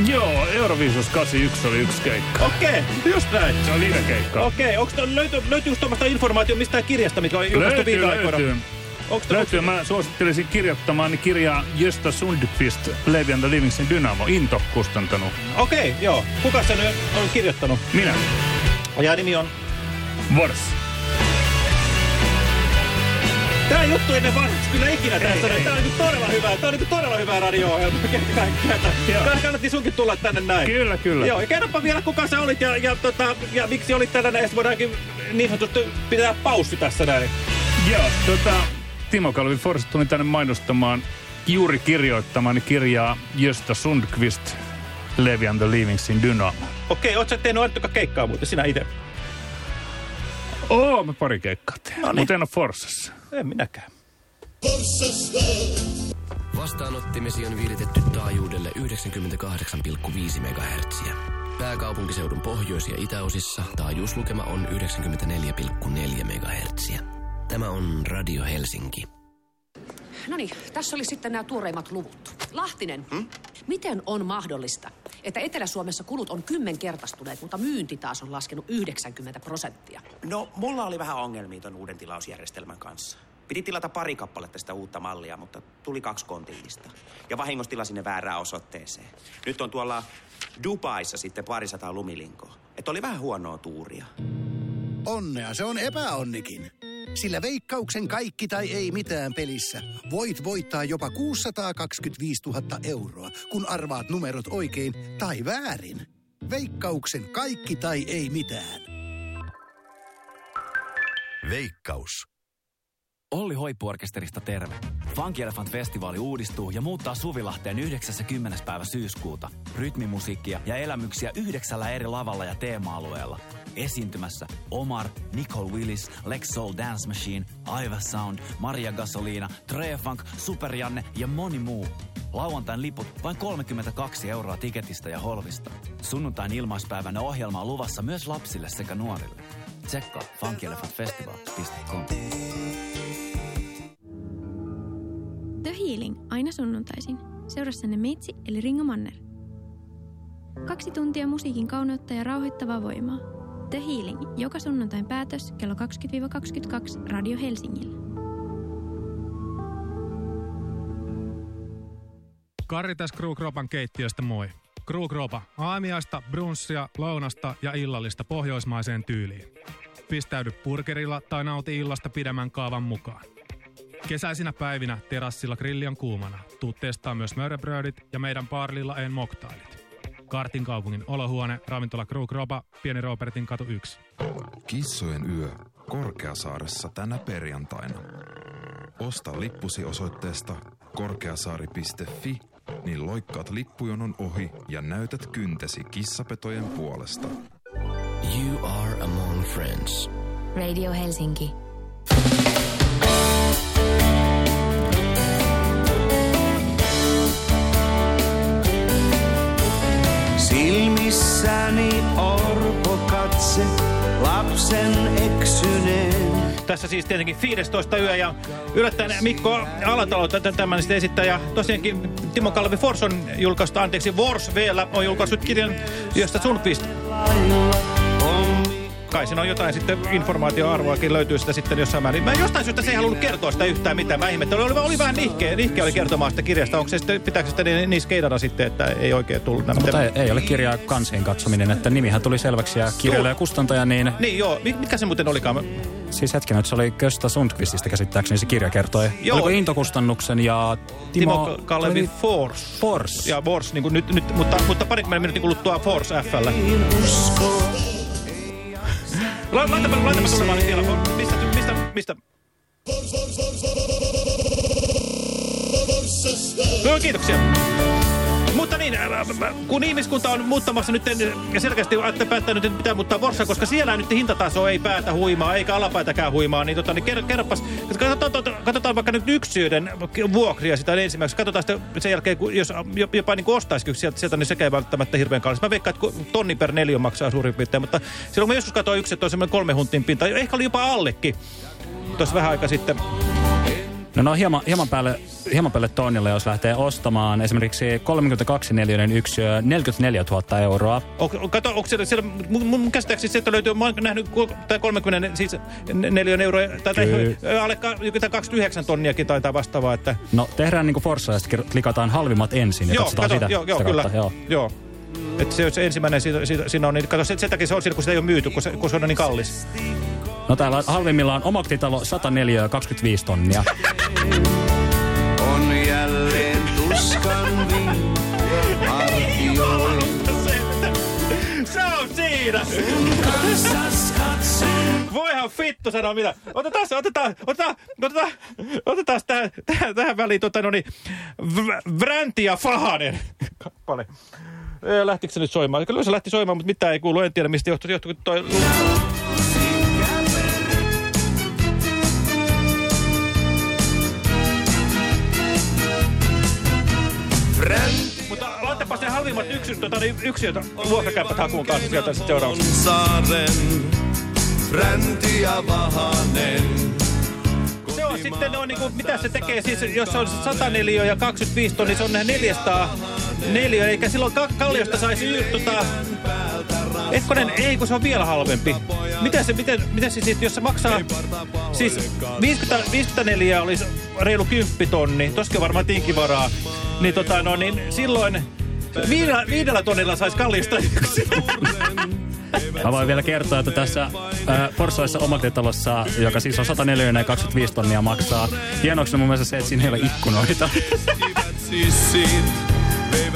Speaker 17: Joo, Euroviisus 81 oli yksi keikka.
Speaker 6: Okei, just näin.
Speaker 17: Se on live-keikka.
Speaker 6: Okei, onko löyty, löytyykö tuommoista informaatiota mistään kirjasta, mikä on julkaistu viime aikoina?
Speaker 17: löytyy.
Speaker 6: Onks
Speaker 17: Löytyy. Mä suosittelisin kirjoittamaan kirjaa Gösta Sundqvist, Levi and the Livingsin Dynamo, Into kustantanut.
Speaker 6: Okei, joo. Kuka sen on kirjoittanut?
Speaker 17: Minä.
Speaker 6: Ja nimi on?
Speaker 17: Vors.
Speaker 6: Tää juttu ennen vanhaksi kyllä ikinä tässä. Tää on niinku todella hyvä. Tää on niinku todella hyvä radio-ohjelma. Kann- Kannatti sunkin tulla tänne näin.
Speaker 17: Kyllä, kyllä.
Speaker 6: Joo, ja kerropa vielä kuka sä olit ja, ja, tota, ja miksi olit tänne näin. Sitten voidaankin niin sanotusti pitää paussi tässä näin.
Speaker 17: Joo, tota, Timo Kalvi Fors tuli tänne mainostamaan juuri kirjoittamani kirjaa Gösta Sundqvist, Levi and the Livingsin Dynamo.
Speaker 6: Okei, oot sä tehnyt Arttuka keikkaa muuten, sinä itse?
Speaker 17: Oo, mä pari keikkaa teen, mutta en ole Forsassa.
Speaker 6: En minäkään.
Speaker 10: Vastaanottimesi on viiritetty taajuudelle 98,5 MHz. Pääkaupunkiseudun pohjois- ja itäosissa taajuuslukema on 94,4 MHz. Tämä on Radio Helsinki.
Speaker 18: No niin, tässä oli sitten nämä tuoreimmat luvut. Lahtinen, hmm? miten on mahdollista, että Etelä-Suomessa kulut on kymmenkertaistuneet, mutta myynti taas on laskenut 90 prosenttia?
Speaker 19: No, mulla oli vähän ongelmia ton uuden tilausjärjestelmän kanssa. Piti tilata pari kappaletta sitä uutta mallia, mutta tuli kaksi kontillista. Ja vahingossa tilasin ne väärään osoitteeseen. Nyt on tuolla Dubaissa sitten parisataa lumilinkoa. Että oli vähän huonoa tuuria.
Speaker 20: Onnea se on epäonnikin. Sillä veikkauksen kaikki tai ei mitään pelissä voit voittaa jopa 625 000 euroa, kun arvaat numerot oikein tai väärin. Veikkauksen kaikki tai ei mitään.
Speaker 21: Veikkaus. Olli Hoippuorkesterista terve. Funky Elephant Festivaali uudistuu ja muuttaa Suvilahteen 90. päivä syyskuuta. Rytmimusiikkia ja elämyksiä yhdeksällä eri lavalla ja teema-alueella. Esiintymässä Omar, Nicole Willis, Lex Soul Dance Machine, Aiva Sound, Maria Gasolina, Super Janne ja moni muu. Lauantain liput vain 32 euroa tiketistä ja holvista. Sunnuntain ilmaispäivänä ohjelma on luvassa myös lapsille sekä nuorille. Tsekkaa funkyelephantfestival.com.
Speaker 22: Healing aina sunnuntaisin. Seurassanne Meitsi eli Ringo Manner. Kaksi tuntia musiikin kauneutta ja rauhoittavaa voimaa. The Healing joka sunnuntain päätös kello 20-22 Radio Helsingillä.
Speaker 23: Kari tässä Kruukropan keittiöstä moi. Kruukropa, aamiaista, brunssia, lounasta ja illallista pohjoismaiseen tyyliin. Pistäydy purkerilla tai nauti illasta pidemmän kaavan mukaan. Kesäisinä päivinä terassilla grilli on kuumana. Tuu testaa myös mörrebrödit ja meidän Parlilla en moktailit. Kartin kaupungin olohuone, ravintola Kruukropa, Pieni Robertin katu 1.
Speaker 11: Kissojen yö Korkeasaaressa tänä perjantaina. Osta lippusi osoitteesta korkeasaari.fi, niin loikkaat lippujonon ohi ja näytät kyntesi kissapetojen puolesta.
Speaker 10: You are among friends.
Speaker 4: Radio Helsinki.
Speaker 1: Silmissäni orpo katse, lapsen eksyneen.
Speaker 6: Tässä siis tietenkin 15 yö ja yllättäen Mikko Alatalo tämän sitten esittää. Ja tosiaankin Timo Kalvi Forson julkaista, anteeksi, Wars vielä on julkaissut kirjan, josta Sundqvist kai siinä on jotain sitten informaatioarvoakin löytyy sitä sitten jossain määrin. Mä jostain syystä se ei halunnut kertoa sitä yhtään mitään. Mä ihmettelin, oli, oli vähän nihkeä, nihkeä oli kertomaan sitä kirjasta. Onko se sitten, pitääkö sitä niin, niin skeidata sitten, että ei oikein tullut?
Speaker 7: No, mutta ei, ei ole kirjaa kansiin katsominen, että nimihän tuli selväksi ja kirjailija ja kustantaja, niin...
Speaker 6: Niin joo, mitkä se muuten olikaan?
Speaker 7: Siis hetken, että se oli Kösta Sundqvistista käsittääkseni se kirja kertoi.
Speaker 6: Joo.
Speaker 7: Oliko Intokustannuksen ja Timo...
Speaker 6: Timo Kalevi Force.
Speaker 7: Force.
Speaker 6: Ja Force, niin kuin nyt, nyt, mutta, mutta parikymmentä minuutin kuluttua Force Fllä. La- Laitapa, laitapa nyt vielä. Mistä, mistä, mistä? No, kiitoksia. Niin, kun ihmiskunta on muuttamassa nyt ja selkeästi olette päättänyt, että pitää muuttaa Vorsa, koska siellä nyt hintataso ei päätä huimaa, eikä alapäätäkään huimaa, niin, tota, niin kerropas, katsotaan, katsotaan, katsotaan vaikka nyt yksiöiden vuokria sitä ensimmäiseksi. Katsotaan sitten sen jälkeen, kun jos jopa niin ostaisikin sieltä, sieltä, niin sekä ei välttämättä hirveän kallis. Mä veikkaan, että tonni per neljä maksaa suurin piirtein, mutta silloin kun mä joskus katsoin yksi, että on semmoinen kolme huntin pinta, ehkä oli jopa allekin tuossa vähän aika sitten.
Speaker 7: No no hieman, hieman, päälle, hieman päälle tonnille, jos lähtee ostamaan esimerkiksi 32 neliöinen yksiö 44 000 euroa.
Speaker 6: On, kato, onko siellä, siellä mun, mun käsittääkseni sieltä löytyy, mä oon nähnyt tai 30 siis neliön euroa, tai,
Speaker 7: Kyllä.
Speaker 6: alle ka- joku tää 29 tonniakin taitaa vastaavaa, että...
Speaker 7: No tehdään niin kuin Forssa ja sitten klikataan halvimmat ensin ja
Speaker 6: joo,
Speaker 7: katsotaan
Speaker 6: kato,
Speaker 7: sitä.
Speaker 6: joo, joo
Speaker 7: sitä
Speaker 6: kyllä,
Speaker 7: kautta, joo.
Speaker 6: joo. Että se, se ensimmäinen siinä on, niin kato, sen, sen takia se on siinä, kun sitä ei ole myyty, kun se, kun se on niin kallis.
Speaker 7: No täällä halvimmillaan omakotitalo 104 ja 25 tonnia.
Speaker 1: On jälleen tuskan.
Speaker 6: Se on siinä! Voihan fittu sanoa mitä. Otetaan, otetaan, otetaan, otetaan, otetaan tähän, tähän, tähän väliin tota, no niin, Vränti ja Fahanen kappale. Lähtikö se nyt soimaan? Kyllä se lähti soimaan, mutta mitään ei kuulu. En tiedä, mistä johtui. johtui toi... Mutta laitapa se halvimmat yksi, tota, niin yksiötä vuokrakäppät hakuun kanssa sieltä sitten seuraavaksi.
Speaker 1: Saaren, Fränti ja Vahanen.
Speaker 6: Se on sitten noin niinku, mitä se tekee siis, jos se on 104 ja 25 tonni, se on 400 neliö, eikä silloin ka kalliosta saisi tota... Ekkonen, ei kun se on vielä halvempi. Miten se, miten, miten se sitten, jos se maksaa... Siis 50, 54 olisi reilu 10 tonni, toskin varmaan tinkivaraa. Niin tota no, niin silloin viidellä, viidellä tonnilla saisi kalliosta yksi.
Speaker 7: Mä voin vielä kertoa, että tässä äh, omakotitalossa, joka siis on 104 ja 25 tonnia maksaa, hienoksi on mun mielestä se, että siinä ei ole ikkunoita.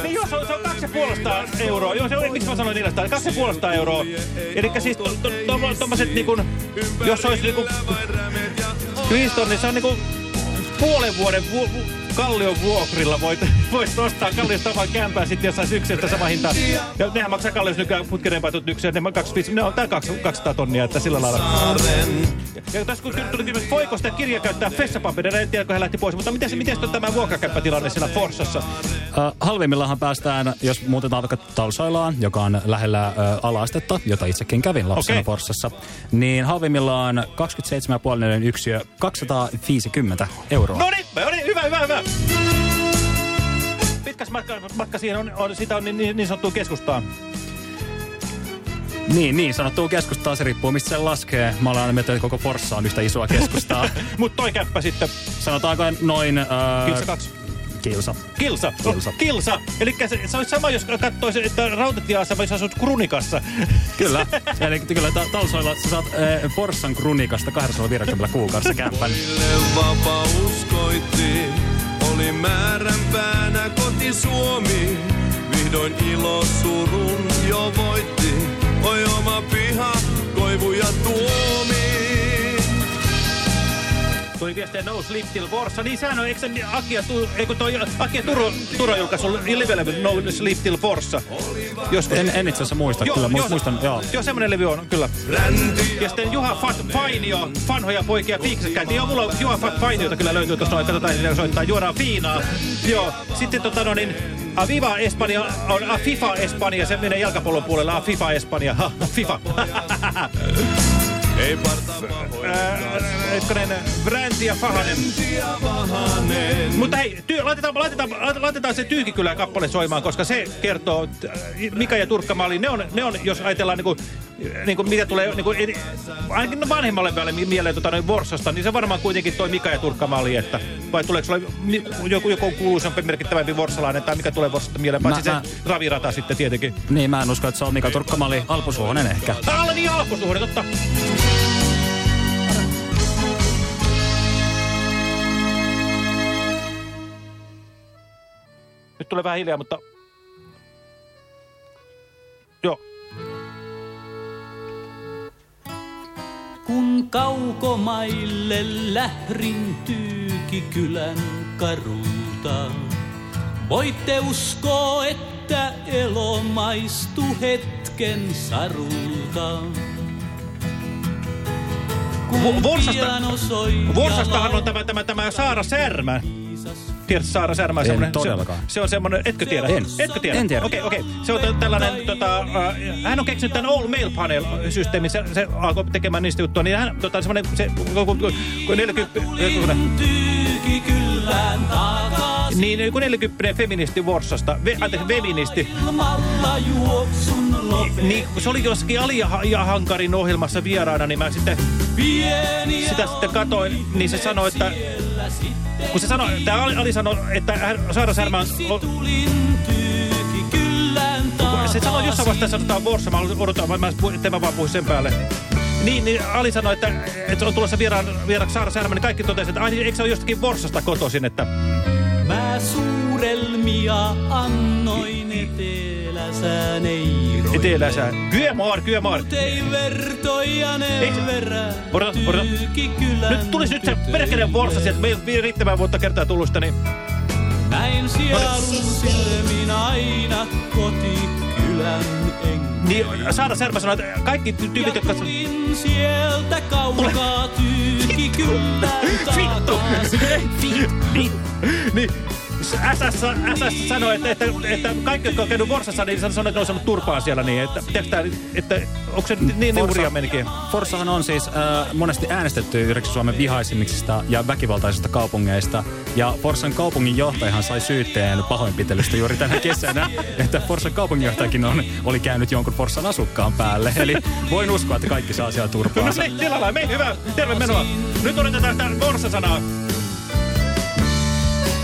Speaker 6: Niin joo, se on, se on kaksi ja puolestaan euroa. Joo, se on, miksi mä sanoin 400? Kaksi ja puolestaan euroa. Eli siis tommoset niinku, jos olisi niinku viisi tonnia, se on niinku puolen vuoden vu, vu, kallion vuokrilla voit, voit ostaa kalliosta vaan kämpää sitten, jos saisi yksilöstä sama hinta. Ja nehän maksaa kalliossa nykyään putkirempaitut yksilöt, ne, 25, ne on tää 200 tonnia, että sillä lailla. Ja tässä kun tuli kysymys, voiko sitä kirjaa käyttää fessapaperina, en tiedä, kun hän lähti pois, mutta miten, miten tämä vuokrakäppätilanne siellä Forssassa?
Speaker 7: Äh, halvimmillahan päästään, jos muutetaan vaikka Talsoilaan, joka on lähellä äh, alaastetta, jota itsekin kävin lapsena okay. Forssassa, niin halvimmillaan 27,5 yksiö 250 euroa.
Speaker 6: No niin, no niin, hyvä, hyvä, hyvä. Pitkäs matka, matka siihen on, on, sitä on niin, niin, niin sanottua keskustaan.
Speaker 7: Niin, niin sanottua keskustaa, se riippuu mistä sen laskee. Mä olen aina miettinyt, että koko Forssa on yhtä isoa keskustaa.
Speaker 6: Mut toi käppä sitten.
Speaker 7: Sanotaanko noin... Äh.
Speaker 6: Kilsa.
Speaker 7: Kilsa.
Speaker 6: Kilsa. Kilsa. Eli se, se olisi sama, jos katsoisi, että rautatieasema, jos asut Krunikassa.
Speaker 7: Kyllä. Eli kyllä ta- Talsoilla sä saat äh, Forssan Krunikasta 250 kuukaudessa kämpän.
Speaker 1: Vapaus koitti, oli määränpäänä koti Suomi. Vihdoin ilo surun jo voitti, oi oma piha, koivu ja tuomi.
Speaker 6: Tuli viestiä No Sleep Till Forssa. Niin sehän on, eikö se Akia, eikö toi Akia Turo, Turo julkaisu lively No Sleep Till Forssa? Joskus.
Speaker 7: En, en itse asiassa muista,
Speaker 6: Joo,
Speaker 7: kyllä
Speaker 6: joo,
Speaker 7: muistan, joo.
Speaker 6: Joo, semmonen levy on, kyllä. Ja sitten Juha Fat Fainio, fanhoja poikia fiiksekkäitä. Joo, mulla on Juha Fat Fainiota kyllä löytyy tuosta noin, katsotaan, siinä soittaa, juodaan fiinaa. Joo, sitten tota no niin, Aviva Espanja on Afifa Espanja, se menee jalkapallon puolella, Afifa Espanja, ha, Fifa.
Speaker 1: Ei parta
Speaker 6: Hetkonen, Bränti ja Fahanen. Mutta hei, työ, laitetaan, laitetaan, laitetaan se Tyykikylän kappale soimaan, koska se kertoo, äh, Mika ja Turkkamaali, ne on, ne on jos ajatellaan niinku, niinku, mitä tulee, niinku, edi- ainakin vanhemmalle päälle mieleen tota, noin Vorsasta, niin se varmaan kuitenkin toi Mika ja Turkkamaali, että vai tuleeko sulle joku, joku kuuluisampi merkittävämpi vorsalainen, tai mikä tulee Vorsasta mieleen, paitsi
Speaker 7: Mä-
Speaker 6: se ravirata sitten tietenkin.
Speaker 7: Niin, mä en usko, että se on Mika Turkkamali Alpusuonen ehkä.
Speaker 6: Alle niin alkusuhde, totta. Nyt tulee vähän hiljaa, mutta... Joo.
Speaker 24: Kun kaukomaille lährin tyykikylän karulta, voitte uskoa, että elo maistu hetken sarulta.
Speaker 6: Vorsasta, Vorsastahan on tämä, tämä, tämä Saara Särmä. Tiedätkö Saara Särmää?
Speaker 7: En todellakaan.
Speaker 6: Se, se on semmoinen, etkö tiedä?
Speaker 7: En.
Speaker 6: Etkö tiedä?
Speaker 7: En tiedä.
Speaker 6: Okei, okei. Se on tällainen, tota, äh, hän on keksinyt tämän All Mail Panel-systeemin. Se, se alkoi tekemään niistä juttua. Niin hän, tota, semmoinen, se, kun, kun, kun 40...
Speaker 24: Tyyki kyllään.
Speaker 6: Niin, joku 40 feministi Vorsasta, ve, anteeksi, feministi, niin kun se oli jossakin Ali ja Hankarin ohjelmassa vieraana, niin mä sitten
Speaker 24: Pieniä
Speaker 6: sitä sitten katoin, niin se sanoi, että kun se sanoi, tämä Ali, Ali sanoi, että Särmä on, se sanoi jossain vaiheessa sanotaan Vorsa, mä odotan, että mä vaan puhuin sen päälle. Niin, niin Ali sanoi, että, että on tulossa vieraan, vieraksi Saara Särmä, niin kaikki totesivat, että ai, eikö se ole jostakin Vorsasta kotoisin, että
Speaker 24: Mä suurelmia annoin eteläsään ei
Speaker 6: eteläsä. Kyömaar, Kyömaar.
Speaker 24: Ei vertoja ne
Speaker 6: Eikö-
Speaker 24: verää.
Speaker 6: Odota, Nyt tulisi nyt se perkeleen Vorsa sieltä, meillä on riittävän vuotta kertaa tullusta, niin
Speaker 24: Näin sielun silmin aina kotikylän enkä.
Speaker 6: Niin Saara Särmä sanoi, että kaikki ty- tyypit, jotka...
Speaker 24: Tulin sieltä kaukaa tyyki
Speaker 6: Vittu!
Speaker 24: takas.
Speaker 6: niin, niin. SS, SS sanoi, että, että, että kaikki, jotka on käynyt Vorsassa, niin sanoi, että ne on saanut turpaa siellä. Niin, että, tää, että onko se niin, niin
Speaker 7: Forsa-
Speaker 6: hurjaa menikin?
Speaker 7: Forssahan on siis äh, monesti äänestetty yhdeksi Suomen vihaisimmista ja väkivaltaisista kaupungeista. Ja Forssan kaupungin johtajahan sai syytteen pahoinpitelystä juuri tänä kesänä, että Forssan kaupunginjohtajakin on, oli käynyt jonkun Forssan asukkaan päälle. Eli voin uskoa, että kaikki saa siellä
Speaker 6: No
Speaker 7: turpaansa.
Speaker 6: niin, sillä lailla. Me, hyvä. Terve menoa. Nyt odotetaan sitä Vorsa-sanaa.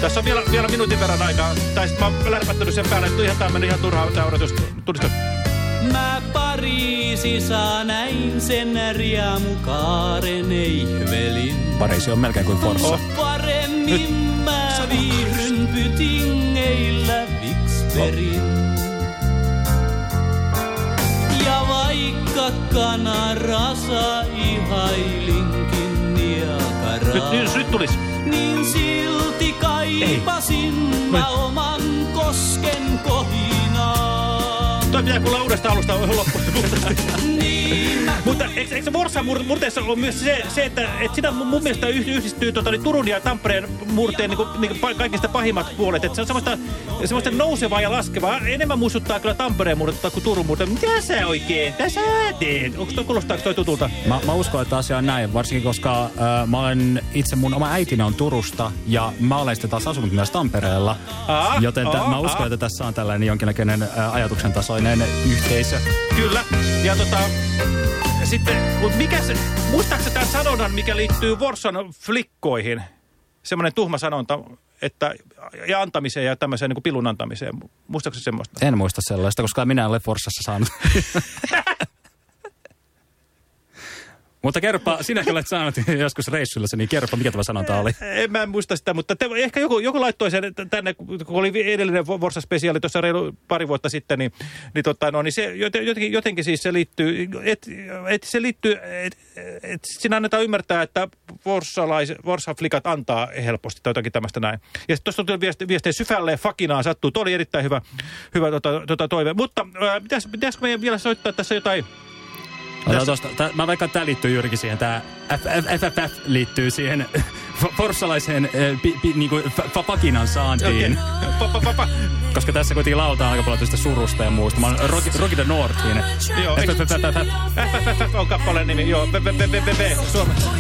Speaker 6: Tässä on vielä, vielä minuutin verran aikaa. Tai sitten mä oon läpättänyt sen päälle, että ihan tää on mennyt ihan turhaa tämä odotus. Tulisko?
Speaker 24: Mä Pariisissa näin sen riemukaaren eihvelin.
Speaker 7: Pariisi on melkein kuin Forssa.
Speaker 6: Oh.
Speaker 24: Paremmin mä viihdyn pytingeillä Viksverin. Ja vaikka Kanarasa ihailinkin Niagaraa.
Speaker 6: Nyt, nyt, nyt tulis.
Speaker 24: Niin silti kaipasin mä oman kosken kohinaa.
Speaker 6: Toi pitää kuulla uudestaan alusta loppuun.
Speaker 24: Niin
Speaker 6: Mutta eikö, eikö Vorsan mur, murteessa ole myös se, se että, että siinä mun, mielestä yh- yhdistyy tota, niin Turun ja Tampereen murteen niin kuin, niin kuin kaikista pahimmat puolet. Että se on semmoista, semmoista nousevaa ja laskevaa. Enemmän muistuttaa kyllä Tampereen murtetta kuin Turun murtetta. Mitä sä oikein? Mitä sä teet? Onko toi, kuulostaako toi tutulta?
Speaker 7: Mä, mä uskon, että asia on näin, varsinkin koska äh, mä olen itse, mun oma äitini on Turusta ja mä olen sitten taas asunut myös Tampereella.
Speaker 6: Aa,
Speaker 7: joten tä,
Speaker 6: aa,
Speaker 7: mä uskon,
Speaker 6: aa.
Speaker 7: että tässä on tällainen jonkinnäköinen äh, ajatuksen tasoinen yhteisö.
Speaker 6: Kyllä. Ja tota, sitten, mutta mikä se, muistaakseni tämän sanonnan, mikä liittyy Vorsan flikkoihin? Semmoinen tuhma sanonta, että ja antamiseen ja tämmöiseen niin pilun antamiseen. Muistaakseni semmoista?
Speaker 7: En muista sellaista, koska minä en ole Forssassa saanut. Mutta kerropa, sinäkin olet saanut joskus reissuilla niin kerropa, mikä tämä sanonta oli.
Speaker 6: En mä muista sitä, mutta te, ehkä joku, joku laittoi sen tänne, kun oli edellinen Vorsa-spesiaali tuossa reilu pari vuotta sitten, niin, niin, tota, no, niin se jotenkin, jotenkin siis se liittyy, että et se liittyy, että et siinä annetaan ymmärtää, että Vorsa-flikat antaa helposti tai jotakin tämmöistä näin. Ja tuossa tuli viesti, viestejä syfälleen fakinaan sattuu. Tuo oli erittäin hyvä, hyvä tota, tota toive. Mutta äh, pitäis, pitäisikö meidän vielä soittaa tässä jotain?
Speaker 7: Tosta, tää, mä vaikka tämä liittyy juurikin siihen, tämä FFF liittyy siihen forssalaiseen äh, niinku, fakinan saantiin. Koska tässä kuitenkin lautaan aika paljon tästä surusta ja muusta. Mä oon Rocky, the Northin.
Speaker 6: Joo, FFF on kappaleen nimi, joo, Suomessa.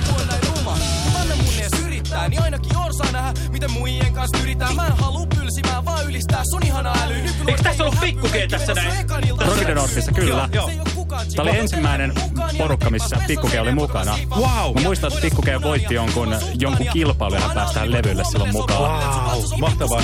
Speaker 25: Yrittää, niin ainakin Jorsaa nähdä, miten muijien kanssa yrittää. Mä en haluu pylsimään, vaan ylistää sun ihana äly.
Speaker 6: Eikö tässä ollut pikkukee tässä näin?
Speaker 7: Rocky the Northissa, kyllä.
Speaker 6: Joo,
Speaker 7: Tämä oli ensimmäinen porukka, missä Pikkuke oli mukana.
Speaker 6: Wow.
Speaker 7: Mä muistan, että Pikkuke voitti jonkun, jonkun kilpailun ja pääsi tähän levylle silloin mukaan.
Speaker 6: Wow, mahtavaa.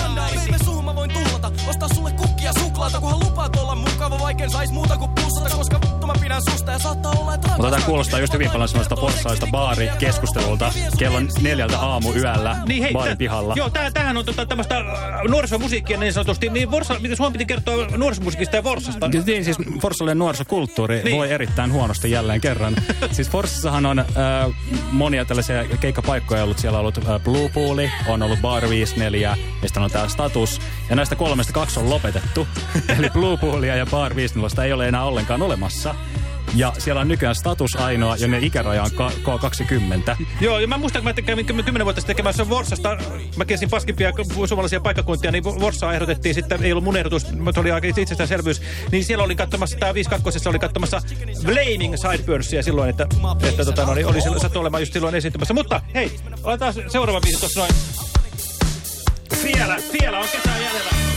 Speaker 25: Mä voin tuhlata, ostaa sulle kukkia suklaata, kunhan lupaat olla mukava, vaikka en sais muuta kuin pussata, koska vittu mä pidän susta ja saattaa olla, että
Speaker 7: Mutta tämä kuulostaa just hyvin paljon sellaista forssaista baarikeskustelulta kello neljältä aamu yöllä
Speaker 6: Niin hei,
Speaker 7: baarin pihalla.
Speaker 6: Joo, tää, tämähän on tota, tämmöistä äh, nuorisomusiikkia niin sanotusti. Niin Vorsa, miten Suomi piti kertoa nuorisomusiikista ja Vorsasta?
Speaker 7: Niin, siis Forssallinen nuorisokulttuuri
Speaker 6: Niin.
Speaker 7: voi erittäin huonosti jälleen kerran. siis Forssassahan on äh, monia tällaisia keikkapaikkoja ollut. Siellä on ollut äh, Blue Pooli, on ollut Bar 54 ja sitten on tämä Status. Ja näistä kolmesta kaksi on lopetettu. Eli Blue Poolia ja Bar 54 ei ole enää ollenkaan olemassa. Ja siellä on nykyään status ainoa, ja ne ikäraja on ka- 20.
Speaker 6: Joo, ja mä muistan, kun mä kävin kymmenen vuotta sitten tekemässä Vorsasta, mä kiesin paskimpia suomalaisia paikkakuntia, niin Vorsaa ehdotettiin sitten, ei ollut mun ehdotus, mutta oli aika itsestäänselvyys, niin siellä oli katsomassa, tämä 52 oli katsomassa Flaming Sidebursia silloin, että, että tota, no, niin oli sattu olemaan just silloin esiintymässä. Mutta hei, aletaan seuraava biisi tuossa noin. Vielä, vielä on kesää jäljellä.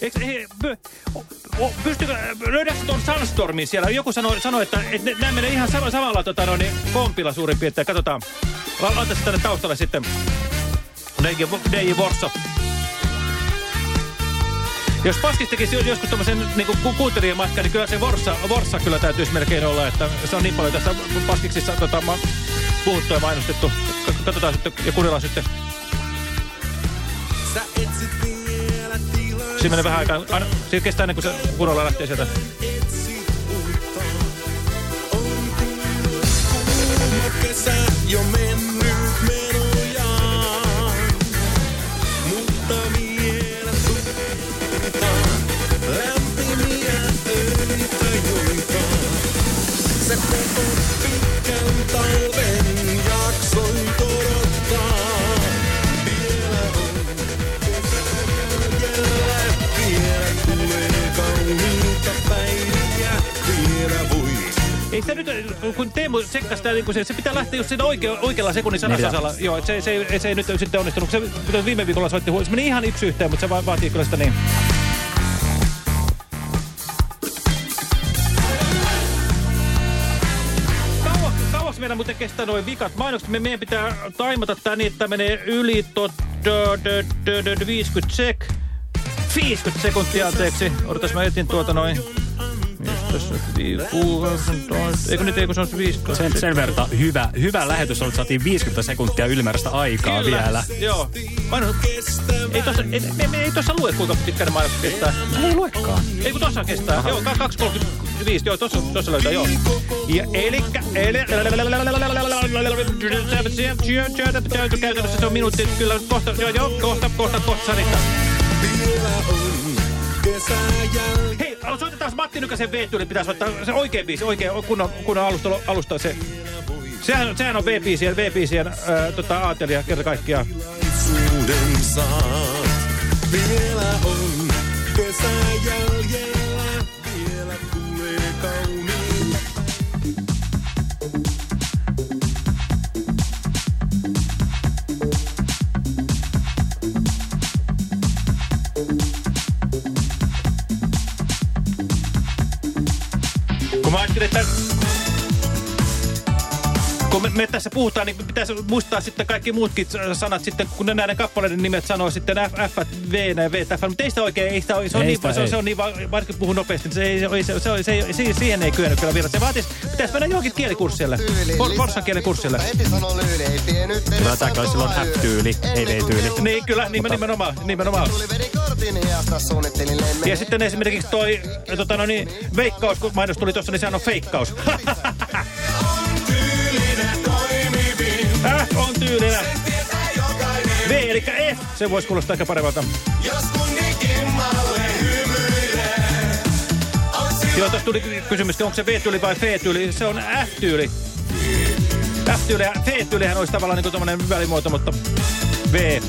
Speaker 6: Eikö, hei, py, o, pystykö, löydätkö tuon Sunstormin siellä? Joku sanoi, sanoi että, että nämä menee ihan sama, samalla tota, no, niin, kompilla suurin piirtein. Katsotaan. Laita se tänne taustalle sitten. DJ Vorso. Jos Paskis tekisi joskus tämmöisen niin ku, kuuntelijamatkan, niin kyllä se Vorsa, Vorsa kyllä täytyisi melkein olla, että se on niin paljon tässä Paskiksissa tota, puhuttu ja mainostettu. Katsotaan sitten ja kuunnellaan sitten.
Speaker 5: Sä etsit.
Speaker 6: Siinä menee vähän aikaa. Aina, siitä kestää ennen kuin se kunnolla lähtee sieltä.
Speaker 5: Jo mennyt menojaan, mutta vielä lämpimiä. Se koko pitkän talven vielä voi.
Speaker 6: Ei sitä nyt, kun Teemu tsekkasi sitä, niin se, se pitää lähteä just siinä oike, oikealla sekunnin sanasosalla. Joo, se, se, se, se ei nyt sitten onnistunut. Se, viime viikolla soitti huomioon. Se meni ihan yksi yhteen, mutta se va vaatii kyllä sitä niin. Kauaksi, meillä muuten kestää noin vikat mainokset. Me, meidän pitää taimata tää niin, että menee yli tot, dö, dö, dö, dö, 50 sek. 50 sekuntia, anteeksi. Odotas, mä etin tuota noin. Tässä Eikö nyt, eikö se on 50?
Speaker 7: Sen, sen verran hyvä, hyvä lähetys on, että saatiin 50 sekuntia ylimääräistä aikaa
Speaker 6: Kyllä.
Speaker 7: vielä.
Speaker 6: Joo. Ei tossa, ei, me, me ei tossa lue, kuinka pitkään mainos kestää.
Speaker 7: Ei luekaan.
Speaker 6: Ei kun tossa kestää. Joo, 2.35. Joo, tossa, tossa löytää, joo. Ja elikkä... Eli, käytännössä se on minuutti. Kyllä, kohta, joo, joo, kohta, kohta, kohta sanittaa.
Speaker 5: Vielä on kesä jäljellä.
Speaker 6: Hei, soitetaan Matti Nykäsen V-tyyli, pitää soittaa se oikein biisi, oikein kunnon, kunnon alusta, alusta se. Sehän, sehän on V-biisien, V-biisien äh, tota, aatelija kerta kaikkiaan.
Speaker 5: Vielä on kesä jäljellä,
Speaker 6: Kun me, me tässä puhutaan, niin pitäisi muistaa sitten kaikki muutkin sanat sitten, kun näiden kappaleiden nimet sanoo sitten F, F, V, ja V, F. Mutta ei sitä oikein, ei sitä, se on
Speaker 7: Ei
Speaker 6: niin,
Speaker 7: sitä,
Speaker 6: se, on,
Speaker 7: ei.
Speaker 6: se on niin, va- varsinkin kun puhuu nopeasti, niin se, ei, se, se, se, se, se, se, siihen ei kyennyt kyllä vielä. Se vaatisi, pitäisi mennä johonkin kielikurssille, Forssan kielikurssille.
Speaker 7: Kyllä tää kai silloin F-tyyli, ei V-tyyli.
Speaker 6: Niin, kyllä, nimen, nimenomaan, nimenomaan. Ja sitten esimerkiksi toi, tota no niin, veikkaus, kun mainos tuli tuossa, niin sehän on feikkaus. Tyylinen. V eli F, se voisi kuulostaa ehkä paremmalta. Joo, tuossa tuli kysymys, onko se V-tyyli vai F-tyyli. Se on F-tyyli. F-tyyli ja F-tyylihän olisi tavallaan niin tommonen välimuoto, mutta V.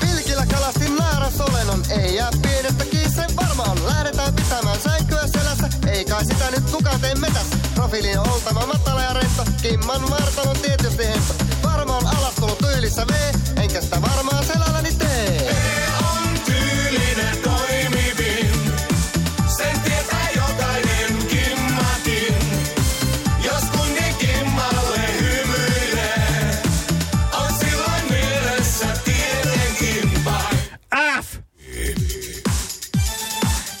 Speaker 26: Pilkillä kalastin naaras olennon, ei jää pienestä kiisen varmaan. Lähdetään pitämään sänkyä selässä, ei kai sitä nyt kukaan tee metäs. Profiilin on oltava matala ja rento, kimman vartalon tietysti hento. Varmaan alastunut tyylissä V, enkä sitä varmaan selälläni tee.
Speaker 5: on tyylinen toimivin. Sen tietää jokainen kimmakin. Jos kunkin kimmalle hymyilee, on silloin mielessä tietenkin vain.
Speaker 6: F!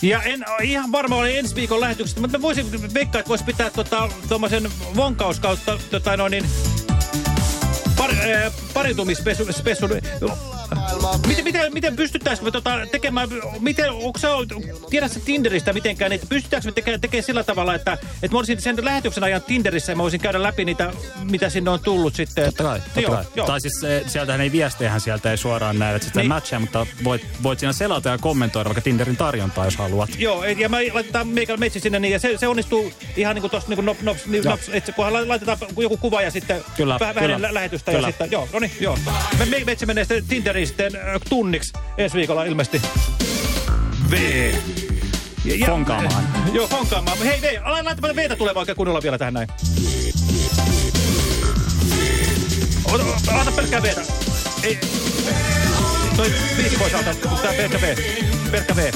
Speaker 6: Ja en ihan varma oli ensi viikon lähetyksestä, mutta mä voisin veikkaa, että voisi pitää tota, tommosen vonkaus kautta tota, no niin, par, äh, paritumisspessun. Miten, miten, miten pystyttäisikö me tota tekemään, miten, onko sä, Tinderistä mitenkään, että pystytäänkö me tekemään, tekemään sillä tavalla, että, että mä olisin sen lähetyksen ajan Tinderissä ja mä voisin käydä läpi niitä, mitä sinne on tullut sitten.
Speaker 7: Totta kai, totta
Speaker 6: Joo,
Speaker 7: kai.
Speaker 6: joo.
Speaker 7: Tai siis eh, sieltähän ei viestejähän sieltä ei suoraan näy, että sitä niin. mutta voit, voit siinä selata ja kommentoida vaikka Tinderin tarjontaa, jos haluat.
Speaker 6: Joo, ja me laitetaan meikä metsi sinne niin, ja se, se onnistuu ihan niin kuin tuossa niin nops, nops, niin, nops, että kunhan laitetaan joku kuva ja sitten
Speaker 7: Kyllä,
Speaker 6: vähän,
Speaker 7: kyllä.
Speaker 6: lä- lähetystä
Speaker 7: Kyllä.
Speaker 6: ja sitten, joo, no niin, joo. Me, me, metsi menee sitten Tinderiin sitten tunniksi ensi viikolla ilmeisesti.
Speaker 7: V.
Speaker 6: Ja, ja,
Speaker 7: Fonkaamaan.
Speaker 6: Joo, fonkaamaan. Hei, vei, ala laittaa Vtä tulee vaikka kunnolla vielä tähän näin. Ota, ota pelkkää Vtä. Ei. Toi viisi pois alta, tää pelkkä V. Pelkkä V.